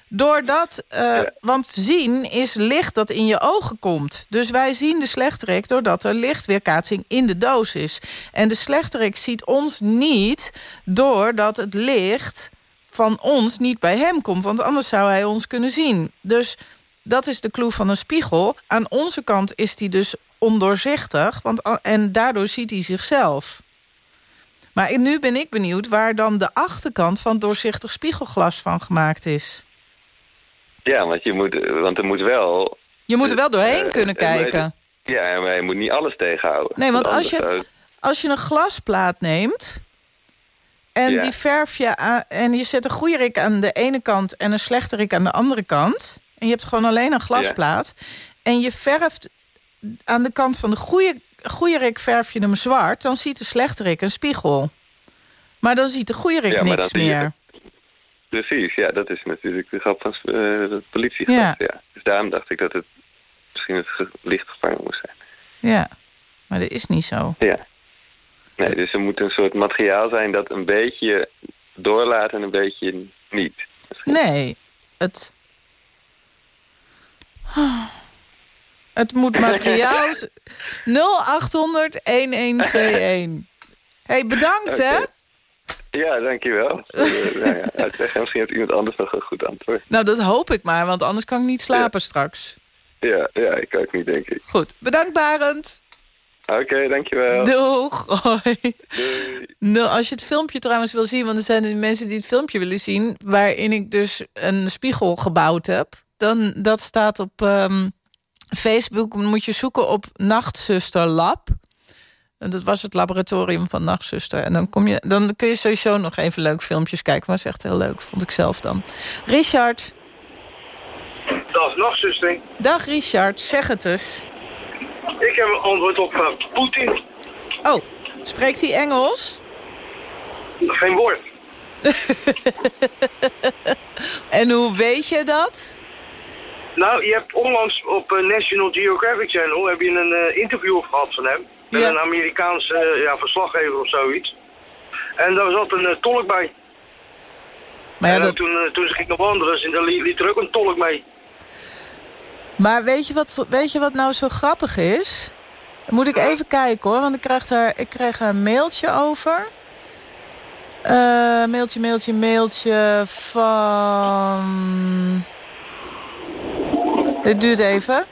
Doordat, eh, want zien is licht dat in je ogen komt. Dus wij zien de slechterik doordat er lichtweerkaatsing in de doos is. En de slechterik ziet ons niet doordat het licht van ons niet bij hem komt. Want anders zou hij ons kunnen zien. Dus dat is de clue van een spiegel. Aan onze kant is die dus ondoorzichtig. Want, en daardoor ziet hij zichzelf. Maar nu ben ik benieuwd waar dan de achterkant van doorzichtig spiegelglas van gemaakt is. Ja, want, je moet, want er moet wel... Je moet er wel doorheen eh, kunnen kijken. Ja, maar je moet niet alles tegenhouden. Nee, want als je, als je een glasplaat neemt... en Ja. die verf je aan, en je zet een goede rik aan de ene kant... en een slechte rik aan de andere kant... en je hebt gewoon alleen een glasplaat... en je verft aan de kant van de goede, goede rik verf je hem zwart... dan ziet de slechte rik een spiegel. Maar dan ziet de goede rik Ja, niks meer. Precies, ja, dat is natuurlijk de grap van eh, de politie. Ja. Ja. Dus daarom dacht ik dat het misschien het ge- licht gevangen moest zijn. Ja, maar dat is niet zo. Ja. Nee, dus er moet een soort materiaal zijn dat een beetje doorlaat en een beetje niet. Nee, het... Het moet materiaal... z- 0800 1121. hey, bedankt hè. Ja, dankjewel. Eh, nou ja, uitleggen. Misschien heeft iemand anders nog een goed antwoord. Nou, dat hoop ik maar, want anders kan ik niet slapen straks. Ja, ja, ik ook niet, denk ik. Goed, bedankt Barend. Oké, dankjewel. Doeg. Hoi. Doei. Nou, als je het filmpje trouwens wil zien... want er zijn mensen die het filmpje willen zien... waarin ik dus een spiegel gebouwd heb... dan dat staat op ehm, Facebook. Moet je zoeken op Nachtzuster Lab. En dat was het laboratorium van Nachtzuster. En dan, kom je, dan kun je sowieso nog even leuk filmpjes kijken. Is echt heel leuk, vond ik zelf dan. Richard. Dag, nachtzuster. Dag Richard, zeg het eens. Ik heb een antwoord op uh, Poetin. Oh, spreekt hij Engels? Geen woord. en hoe weet je dat? Nou, je hebt onlangs op uh, National Geographic Channel heb je een uh, interview gehad van hem. Met een Amerikaanse uh, ja, verslaggever of zoiets. En daar zat een tolk bij. Maar ja, en dat... toen, toen ze ging nog wandelen, dan liet er ook een tolk mee. Maar weet je wat, weet je wat nou zo grappig is? Moet ik even kijken hoor, want ik krijg daar, ik kreeg een mailtje over. Uh, mailtje, mailtje, mailtje van... Dit duurt even.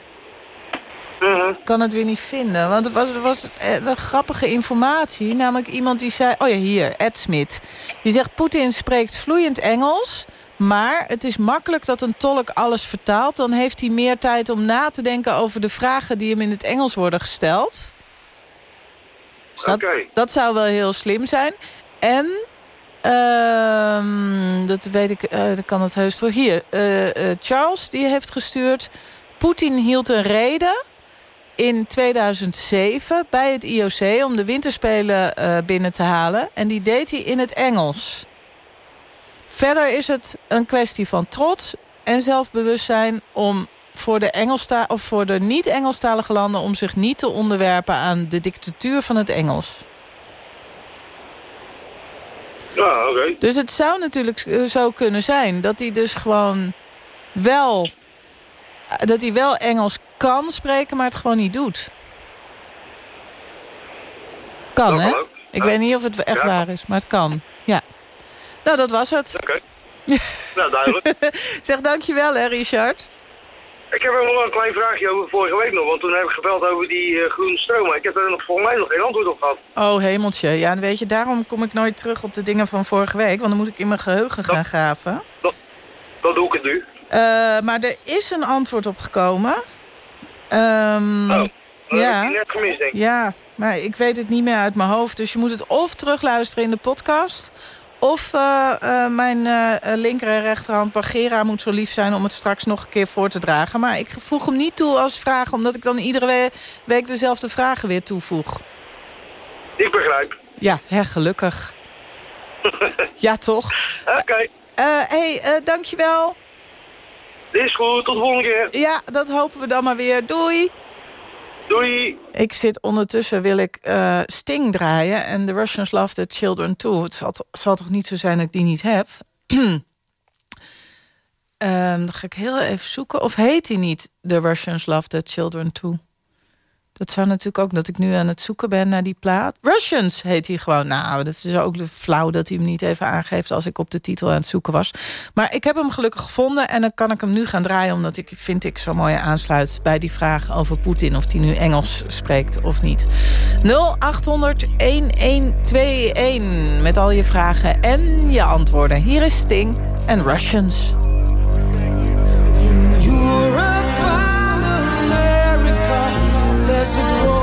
Ik kan het weer niet vinden. Want er was, er was een grappige informatie. Namelijk iemand die zei... Oh ja, hier, Ed Smit. Die zegt, Poetin spreekt vloeiend Engels... Maar het is makkelijk dat een tolk alles vertaalt. Dan heeft hij meer tijd om na te denken over de vragen... die hem in het Engels worden gesteld. Dus dat, dat zou wel heel slim zijn. En Ehm, dat weet ik, uh, dat kan het heus toch. Hier, uh, Charles die heeft gestuurd... Poetin hield een reden in 2007 bij het IOC... om de winterspelen binnen te halen. En die deed hij in het Engels. Verder is het een kwestie van trots en zelfbewustzijn... om voor de, Engelsta of voor de niet-Engelstalige landen... om zich niet te onderwerpen aan de dictatuur van het Engels. Ja, oké. Dus het zou natuurlijk zo kunnen zijn dat hij dus gewoon wel... dat hij wel Engels kan spreken, maar het gewoon niet doet. Kan, hè? Ik weet niet of het echt waar is, maar het kan. Ja. Nou, dat was het. Oké. nou, duidelijk. zeg dankjewel, hè, Richard. Ik heb nog een klein vraagje over vorige week nog. Want toen heb ik gebeld over die uh, groene stroom. Maar ik heb er nog volgens mij nog geen antwoord op gehad. Oh, hemeltje. Ja, en weet je, daarom kom ik nooit terug op de dingen van vorige week. Want dan moet ik in mijn geheugen gaan graven. Dat, dat doe ik het nu. Uh, maar er is een antwoord op gekomen. Um, oh, dat ja. heb ik net gemist, denk ik. Ja, maar ik weet het niet meer uit mijn hoofd. Dus je moet het of terugluisteren in de podcast... Of uh, uh, mijn uh, linker en rechterhand Bagera moet zo lief zijn... om het straks nog een keer voor te dragen. Maar ik voeg hem niet toe als vraag... omdat ik dan iedere week dezelfde vragen weer toevoeg. Ik begrijp. Ja, hè, gelukkig. ja, toch? Oké. Okay. hey, dankjewel. Is goed, tot de volgende keer. Ja, dat hopen we dan maar weer. Doei. Doei. Ik zit ondertussen, wil ik uh, Sting draaien. En The Russians Love the Children Too. Het zal, zal toch niet zo zijn dat ik die niet heb? um, dan ga ik heel even zoeken. Of heet die niet The Russians Love the Children Too? Dat zou natuurlijk ook dat ik nu aan het zoeken ben naar die plaat. Russians heet hij gewoon. Nou, dat is ook flauw dat hij hem niet even aangeeft... als ik op de titel aan het zoeken was. Maar ik heb hem gelukkig gevonden en dan kan ik hem nu gaan draaien... omdat ik vind ik zo mooi aansluit bij die vraag over Poetin... of hij nu Engels spreekt of niet. 0800-1121 met al je vragen en je antwoorden. Hier is Sting en Russians. years ago.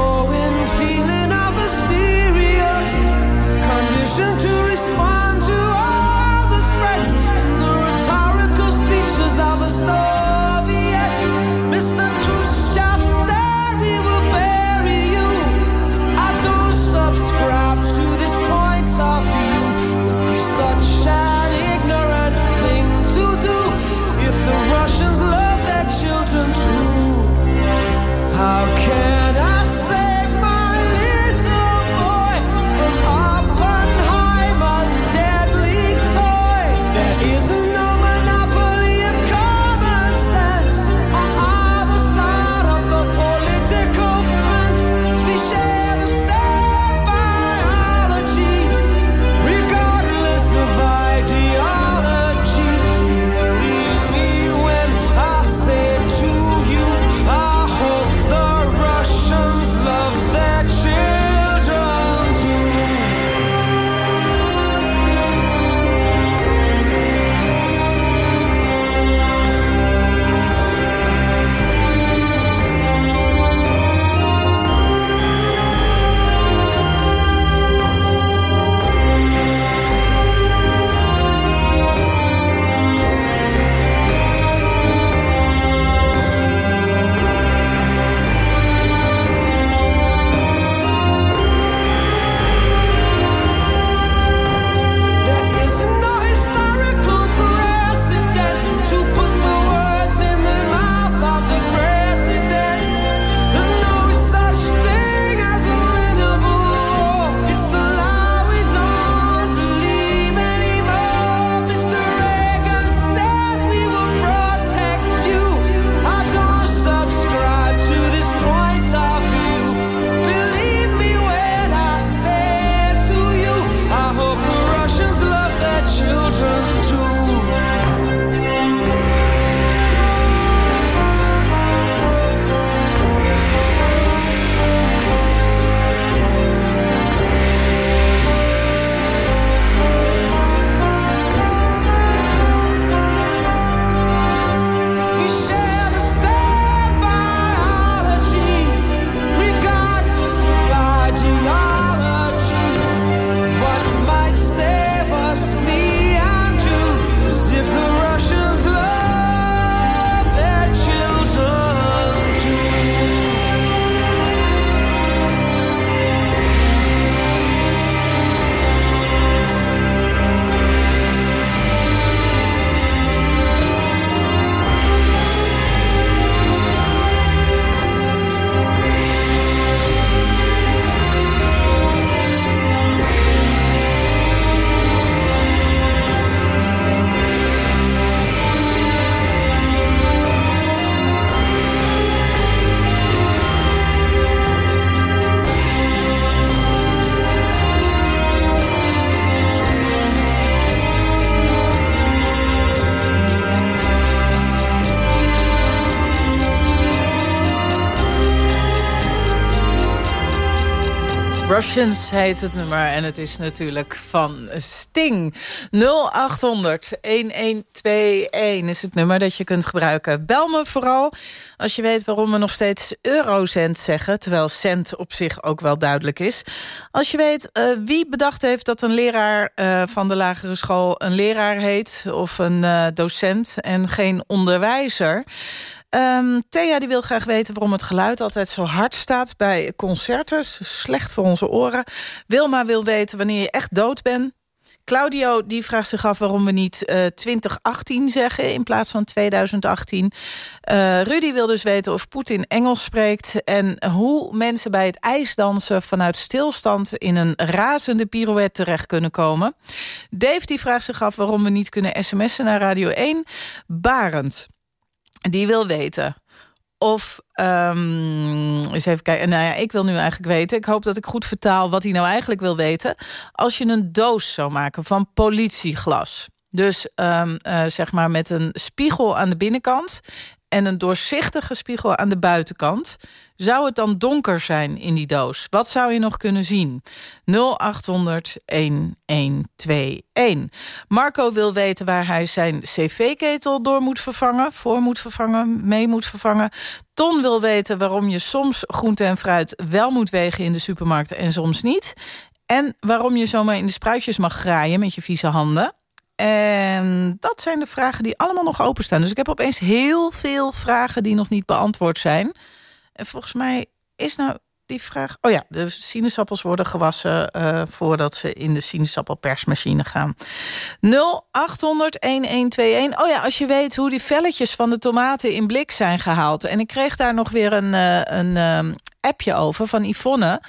Russians heet het nummer en het is natuurlijk van Sting. 0800-1121 is het nummer dat je kunt gebruiken. Bel me vooral als je weet waarom we nog steeds eurocent zeggen... terwijl cent op zich ook wel duidelijk is. Als je weet uh, wie bedacht heeft dat een leraar uh, van de lagere school... een leraar heet of een uh, docent en geen onderwijzer... Um, Thea die wil graag weten waarom het geluid altijd zo hard staat bij concerten. Slecht voor onze oren. Wilma wil weten wanneer je echt dood bent. Claudio die vraagt zich af waarom we niet uh, 2018 zeggen in plaats van 2018. Uh, Rudy wil dus weten of Poetin Engels spreekt... en hoe mensen bij het ijsdansen vanuit stilstand... in een razende pirouette terecht kunnen komen. Dave die vraagt zich af waarom we niet kunnen sms'en naar Radio 1. Barend die wil weten. Of... Um, eens even kijken. Nou ja, ik wil nu eigenlijk weten... ik hoop dat ik goed vertaal wat hij nou eigenlijk wil weten... als je een doos zou maken van politieglas... Dus um, uh, zeg maar met een spiegel aan de binnenkant en een doorzichtige spiegel aan de buitenkant. Zou het dan donker zijn in die doos? Wat zou je nog kunnen zien? 0800 1121. Marco wil weten waar hij zijn cv-ketel door moet vervangen... voor moet vervangen, mee moet vervangen. Ton wil weten waarom je soms groente en fruit wel moet wegen in de supermarkt... en soms niet. En waarom je zomaar in de spruitjes mag graaien met je vieze handen. En dat zijn de vragen die allemaal nog openstaan. Dus ik heb opeens heel veel vragen die nog niet beantwoord zijn. En volgens mij is nou die vraag... Oh ja, de sinaasappels worden gewassen... Uh, voordat ze in de sinaasappelpersmachine gaan. 0800-1121. Oh ja, als je weet hoe die velletjes van de tomaten in blik zijn gehaald. En ik kreeg daar nog weer een, uh, een um, appje over van Yvonne.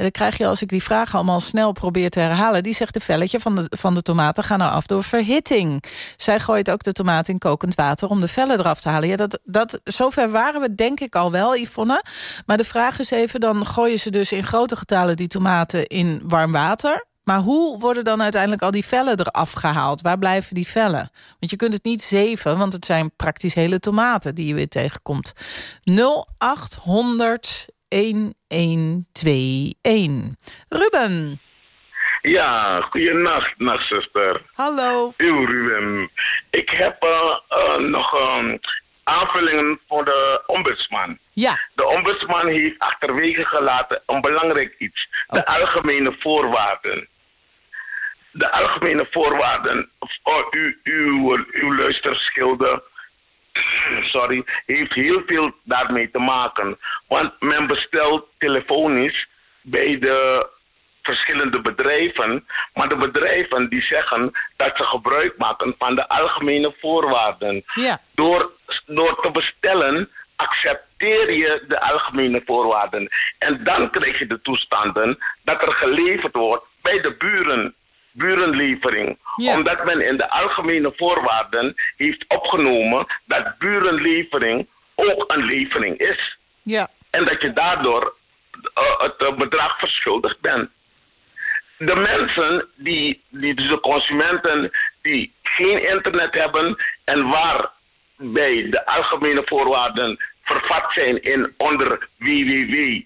En dan krijg je als ik die vraag allemaal snel probeer te herhalen... die zegt de velletje van de, van de tomaten gaan nou af door verhitting. Zij gooit ook de tomaten in kokend water om de vellen eraf te halen. Ja, dat, dat, zover waren we denk ik al wel, Yvonne. Maar de vraag is even, dan gooien ze dus in grote getalen... die tomaten in warm water... Maar hoe worden dan uiteindelijk al die vellen eraf gehaald? Waar blijven die vellen? Want je kunt het niet zeven, want het zijn praktisch hele tomaten die je weer tegenkomt. 0800 1121. Ruben. Ja, goeienacht, nachtzuster. Hallo. Uw Ruben. Ik heb uh, uh, nog um, aanvullingen voor de ombudsman. Ja. De ombudsman heeft achterwege gelaten een belangrijk iets. De okay. algemene voorwaarden. De algemene voorwaarden. Oh, u, uw, uw luisterschilder sorry, heeft heel veel daarmee te maken. Want men bestelt telefonisch bij de verschillende bedrijven, maar de bedrijven die zeggen dat ze gebruik maken van de algemene voorwaarden. Ja. Door, door te bestellen accepteer je de algemene voorwaarden. En dan krijg je de toestanden dat er geleverd wordt bij de buren burenlevering. Ja. Omdat men in de algemene voorwaarden heeft opgenomen dat burenlevering ook een levering is. Ja. En dat je daardoor uh, het bedrag verschuldigd bent. De mensen, die, die, dus de consumenten die geen internet hebben en waarbij de algemene voorwaarden vervat zijn in onder www.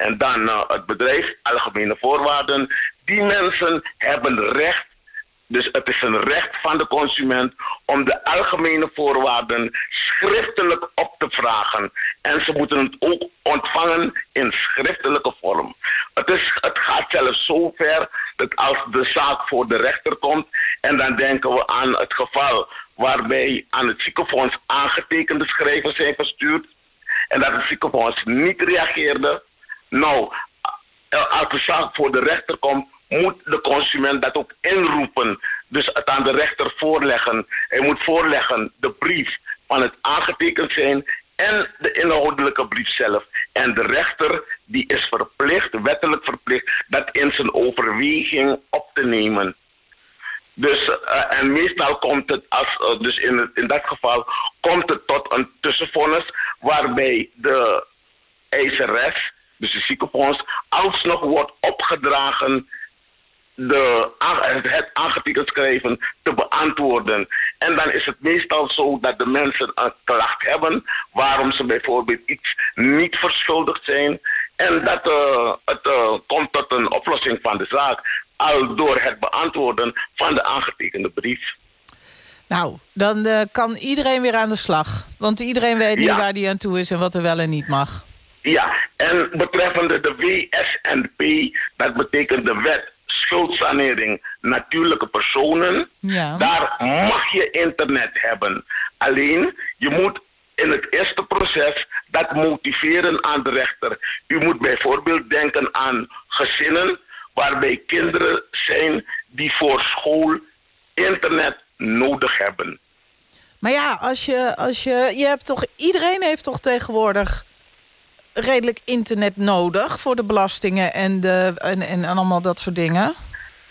En dan het bedrijf, algemene voorwaarden, die mensen hebben recht, dus het is een recht van de consument om de algemene voorwaarden schriftelijk op te vragen. En ze moeten het ook ontvangen in schriftelijke vorm. Het, is, het gaat zelfs zo ver dat als de zaak voor de rechter komt en dan denken we aan het geval waarbij aan het ziekenfonds aangetekende schrijvers zijn verstuurd en dat het ziekenfonds niet reageerde. Nou, als de zaak voor de rechter komt, moet de consument dat ook inroepen. Dus het aan de rechter voorleggen. Hij moet voorleggen de brief van het aangetekend zijn en de inhoudelijke brief zelf. En de rechter die is verplicht, wettelijk verplicht, dat in zijn overweging op te nemen. Dus, uh, en meestal komt het, als, uh, dus in, in dat geval, komt het tot een tussenvonnis waarbij de eiseres, dus de ziekenfonds, alsnog wordt opgedragen de, het aangetekend schrijven te beantwoorden. En dan is het meestal zo dat de mensen een klacht hebben waarom ze bijvoorbeeld iets niet verschuldigd zijn. En dat uh, het uh, komt tot een oplossing van de zaak al door het beantwoorden van de aangetekende brief. Nou, dan uh, kan iedereen weer aan de slag. Want iedereen weet nu ja. waar die aan toe is en wat er wel en niet mag. Ja, en betreffende de WSNP, dat betekent de wet schuldsanering natuurlijke personen. Ja. Daar mag je internet hebben. Alleen, je moet in het eerste proces dat motiveren aan de rechter. U moet bijvoorbeeld denken aan gezinnen waarbij kinderen zijn die voor school internet nodig hebben. Maar ja, als je, als je, je hebt toch, iedereen heeft toch tegenwoordig redelijk internet nodig voor de belastingen en, de, en, en, allemaal dat soort dingen?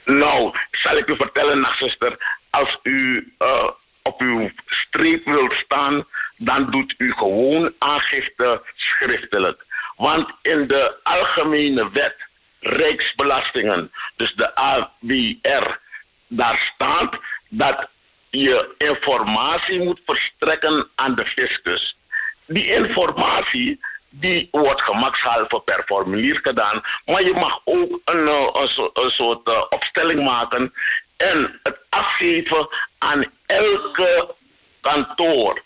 Nou, zal ik u vertellen, nachtzuster. Als u uh, op uw streep wilt staan, dan doet u gewoon aangifte schriftelijk. Want in de algemene wet Rijksbelastingen, dus de AWR, daar staat dat je informatie moet verstrekken aan de fiscus. Die informatie die wordt gemakshalve per formulier gedaan. Maar je mag ook een, een, een soort uh, opstelling maken en het afgeven aan elke kantoor.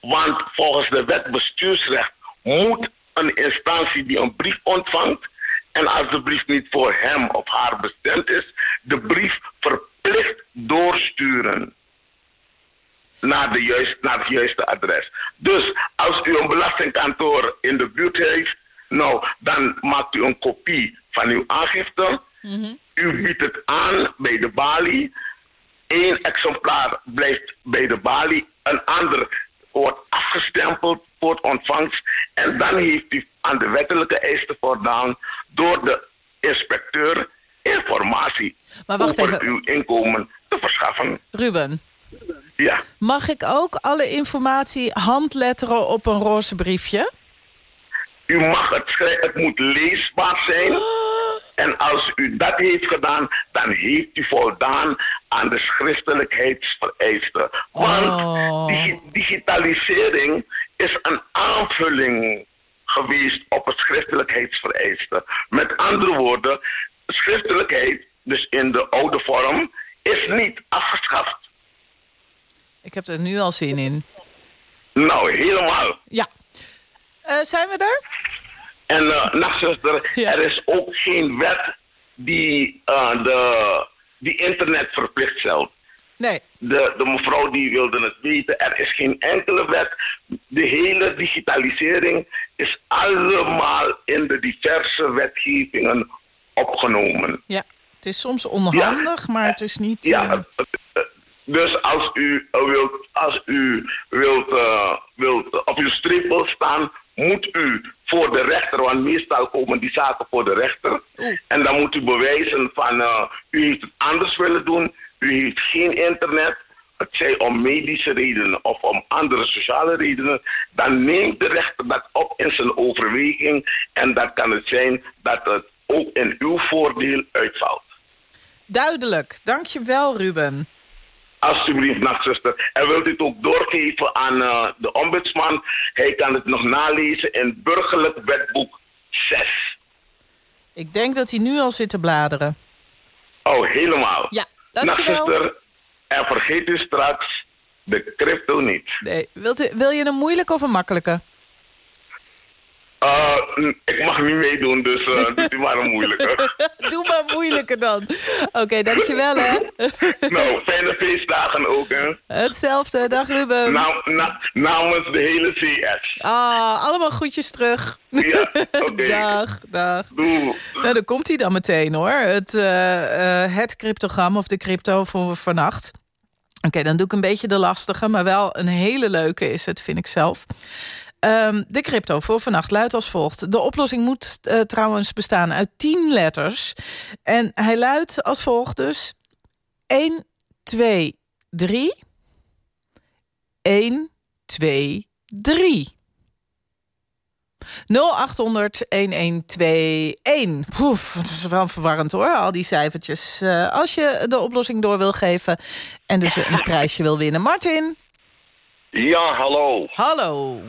Want volgens de wet bestuursrecht moet een instantie die een brief ontvangt en als de brief niet voor hem of haar bestemd is, de brief verplicht doorsturen naar, de juist, naar het juiste adres. Dus als u een belastingkantoor in de buurt heeft, nou, dan maakt u een kopie van uw aangifte. Mhm. U biedt het aan bij de balie. Eén exemplaar blijft bij de balie. Een ander wordt afgestempeld voor ontvangst. En dan heeft u aan de wettelijke eisen voldaan door de inspecteur informatie maar wacht over even. uw inkomen te verschaffen. Ruben, Ja. mag ik ook alle informatie handletteren op een roze briefje? U mag het schrijven, het moet leesbaar zijn. En als u dat heeft gedaan, dan heeft u voldaan aan de schriftelijkheidsvereisten. Want Oh. digi- digitalisering is een aanvulling geweest op het schriftelijkheidsvereiste. Met andere woorden, schriftelijkheid, dus in de oude vorm, is niet afgeschaft. Ik heb er nu al zin in. Nou, helemaal. Ja. Eh, zijn we er? En uh, nachtzuster, er is ook geen wet die, uh, de, die internet verplicht stelt. Nee. De, de mevrouw die wilde het weten, er is geen enkele wet. De hele digitalisering is allemaal in de diverse wetgevingen opgenomen. Ja, het is soms onhandig, maar het is niet... Ja, eh, het- dus als u wilt, als u wilt, uh, wilt op uw streep wil staan, moet u voor de rechter, want meestal komen die zaken voor de rechter. En dan moet u bewijzen van uh, u heeft het anders willen doen, u heeft geen internet, het zij om medische redenen of om andere sociale redenen, dan neemt de rechter dat op in zijn overweging en dan kan het zijn dat het ook in uw voordeel uitvalt. Duidelijk. Dankjewel, Ruben. Alsjeblieft, nachtzuster. En wilt u het ook doorgeven aan uh, de ombudsman? Hij kan het nog nalezen in Burgerlijk Wetboek 6. Ik denk dat hij nu al zit te bladeren. Oh, helemaal. Ja, dankjewel. Nachtzuster, en vergeet u straks de crypto niet. Nee. Wilt u, wil je een moeilijke of een makkelijke? Uh, ik mag niet meedoen, dus uh, doet u maar een moeilijke. Doe maar moeilijke dan. Oké, okay, dankjewel hè. nou, fijne feestdagen ook hè. Hetzelfde, dag Ruben. Na, na, namens de hele CS. Ah, allemaal groetjes terug. Ja, oké. Okay. dag, dag. Doe. Nou, dan komt hij dan meteen hoor. Het, uh, het cryptogram of de crypto voor vannacht. Oké, okay, dan doe ik een beetje de lastige, maar wel een hele leuke is het, vind ik zelf. Um, de crypto voor vannacht luidt als volgt. De oplossing moet uh, trouwens bestaan uit 10 letters. En hij luidt als volgt dus. 1, 2, 3. 1, 2, 3. 0800 1121. Poef, dat is wel verwarrend hoor, al die cijfertjes. Uh, als je de oplossing door wil geven en dus een prijsje wil winnen. Martin? Ja, hallo. Hallo.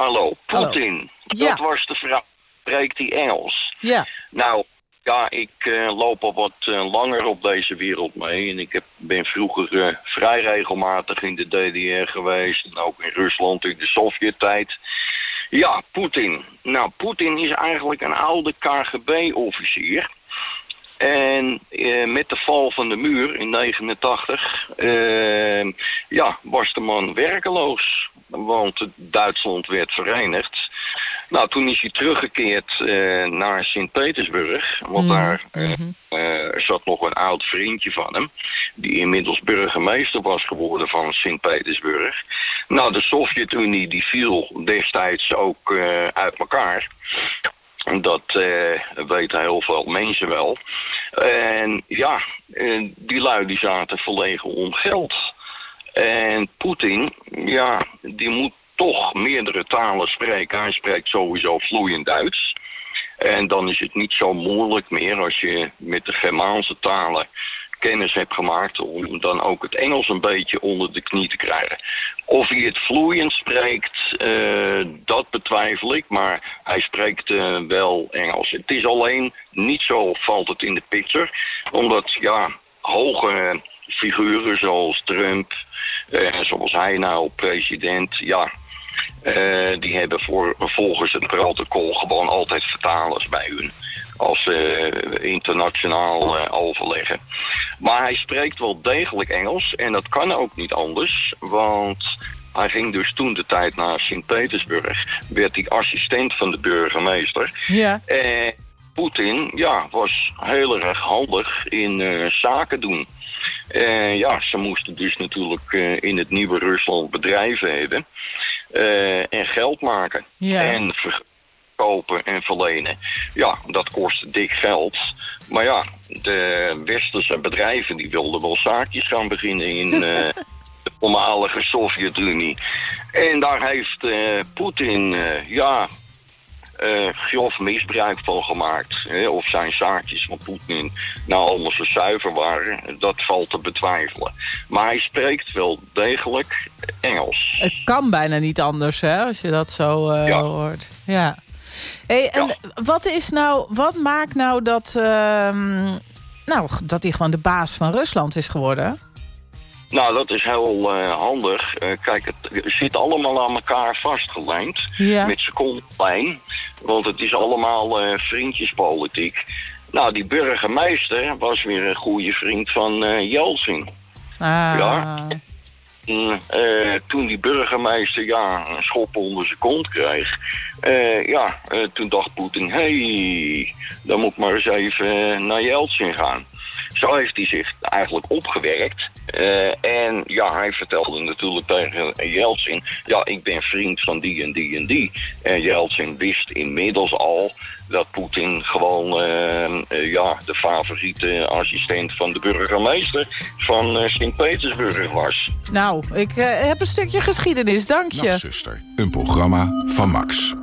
Hallo, Poetin. Ja. Dat was de vraag. spreekt hij Engels. Ja. Nou, ja, ik uh, loop al wat uh, langer op deze wereld mee. En ik heb, ben vroeger uh, vrij regelmatig in de DDR geweest. En ook in Rusland in de Sovjet-tijd. Ja, Poetin. Nou, Poetin is eigenlijk een oude KGB-officier. En eh, met de val van de muur in 89 eh, ja, was de man werkeloos. Want Duitsland werd verenigd. Nou, toen is hij teruggekeerd uh, naar Sint-Petersburg. Want Mhm, daar uh, zat nog een oud vriendje van hem. Die inmiddels burgemeester was geworden van Sint-Petersburg. Nou, de Sovjet-Unie die viel destijds ook uit elkaar. Dat weten heel veel mensen wel. En ja, die lui die zaten verlegen om geld. En Poetin, ja, die moet toch meerdere talen spreken. Hij spreekt sowieso vloeiend Duits. En dan is het niet zo moeilijk meer als je met de Germaanse talen kennis hebt gemaakt om dan ook het Engels een beetje onder de knie te krijgen. Of hij het vloeiend spreekt, uh, dat betwijfel ik, maar hij spreekt uh, wel Engels. Het is alleen niet zo valt het in de picture, omdat ja, hoge figuren zoals Trump, uh, zoals hij nou president, ja, die hebben voor, volgens het protocol gewoon altijd vertalers bij hun. Als ze uh, internationaal uh, overleggen. Maar hij spreekt wel degelijk Engels. En dat kan ook niet anders. Want hij ging dus toen de tijd naar Sint-Petersburg. Werd hij assistent van de burgemeester. Ja. En Poetin ja, was heel erg handig in zaken doen. En ja, ze moesten dus natuurlijk in het nieuwe Rusland bedrijven hebben. Uh, en geld maken. Ja. En verkopen en verlenen. Ja, dat kostte dik geld. Maar ja, de westerse bedrijven die wilden wel zaakjes gaan beginnen in uh, de voormalige Sovjet-Unie. En daar heeft uh, Poetin, ja, uh, grof misbruik van gemaakt. Hè? Of zijn zaakjes van Poetin nou allemaal zo zuiver waren, dat valt te betwijfelen. Maar hij spreekt wel degelijk Engels. Het kan bijna niet anders, hè, als je dat zo uh, ja. hoort. Ja. Hey, en ja. wat is nou, wat maakt nou dat, uh, nou, dat hij gewoon de baas van Rusland is geworden? Nou, dat is heel uh, handig. Uh, kijk, het zit allemaal aan elkaar vastgelijmd. Ja. Met secondenlijn. Want het is allemaal uh, vriendjespolitiek. Nou, die burgemeester was weer een goede vriend van Jeltsin. Ah. Ja. Toen die burgemeester ja, een schop onder zijn kont kreeg... ja, toen dacht Poetin... hé, hey, dan moet maar eens even naar Jeltsin gaan. Zo heeft hij zich eigenlijk opgewerkt. Uh, en ja, hij vertelde natuurlijk tegen Jeltsin... ja, ik ben vriend van die en die en die. En Jeltsin wist inmiddels al dat Poetin gewoon uh, uh, ja, de favoriete assistent van de burgemeester van Sint-Petersburg was. Nou, ik heb een stukje geschiedenis, dank je. Nachtzuster, een programma van Max.